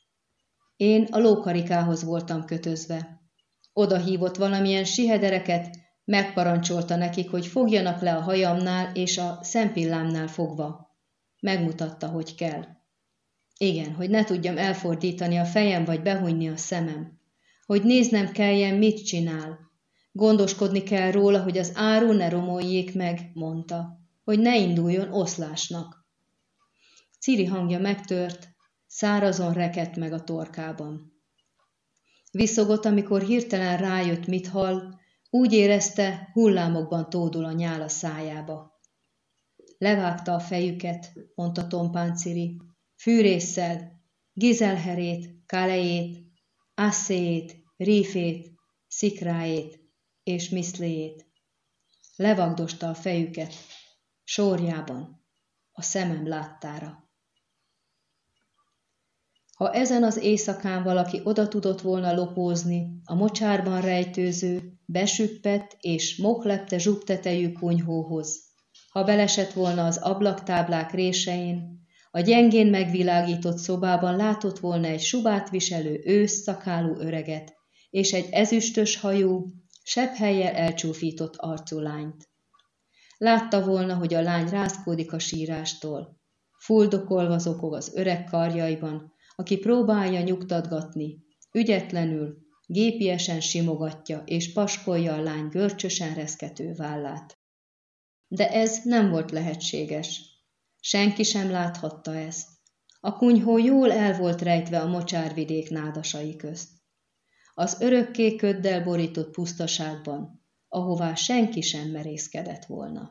Speaker 1: Én a lókarikához voltam kötözve. Oda hívott valamilyen sihedereket, megparancsolta nekik, hogy fogjanak le a hajamnál és a szempillámnál fogva. Megmutatta, hogy kell. Igen, hogy ne tudjam elfordítani a fejem vagy behújni a szemem. Hogy néznem kelljen, mit csinál, Gondoskodni kell róla, hogy az áru ne romoljék meg, mondta, hogy ne induljon oszlásnak. Ciri hangja megtört, szárazon rekett meg a torkában. Viszogott, amikor hirtelen rájött, mit hall, úgy érezte, hullámokban tódul a nyál a szájába. Levágta a fejüket, mondta Tompán Ciri, fűrészsel, gizelherét, kalejét, asszéjét, rífét, szikrájét, és miszléjét. Levagdosta a fejüket, sorjában, a szemem láttára. Ha ezen az éjszakán valaki oda tudott volna lopózni, a mocsárban rejtőző, besüppett és moklepte zsubtetejű kunyhóhoz, ha belesett volna az ablaktáblák résein, a gyengén megvilágított szobában látott volna egy subát viselő ősz szakálú öreget, és egy ezüstös hajú, sebb helyjel elcsúfított arcú lányt. Látta volna, hogy a lány rázkódik a sírástól. Fuldokolva zokog az öreg karjaiban, aki próbálja nyugtatgatni, ügyetlenül, gépiesen simogatja és paskolja a lány görcsösen reszkető vállát. De ez nem volt lehetséges. Senki sem láthatta ezt. A kunyhó jól el volt rejtve a mocsárvidék nádasai közt az örökké köddel borított pusztaságban, ahová senki sem merészkedett volna.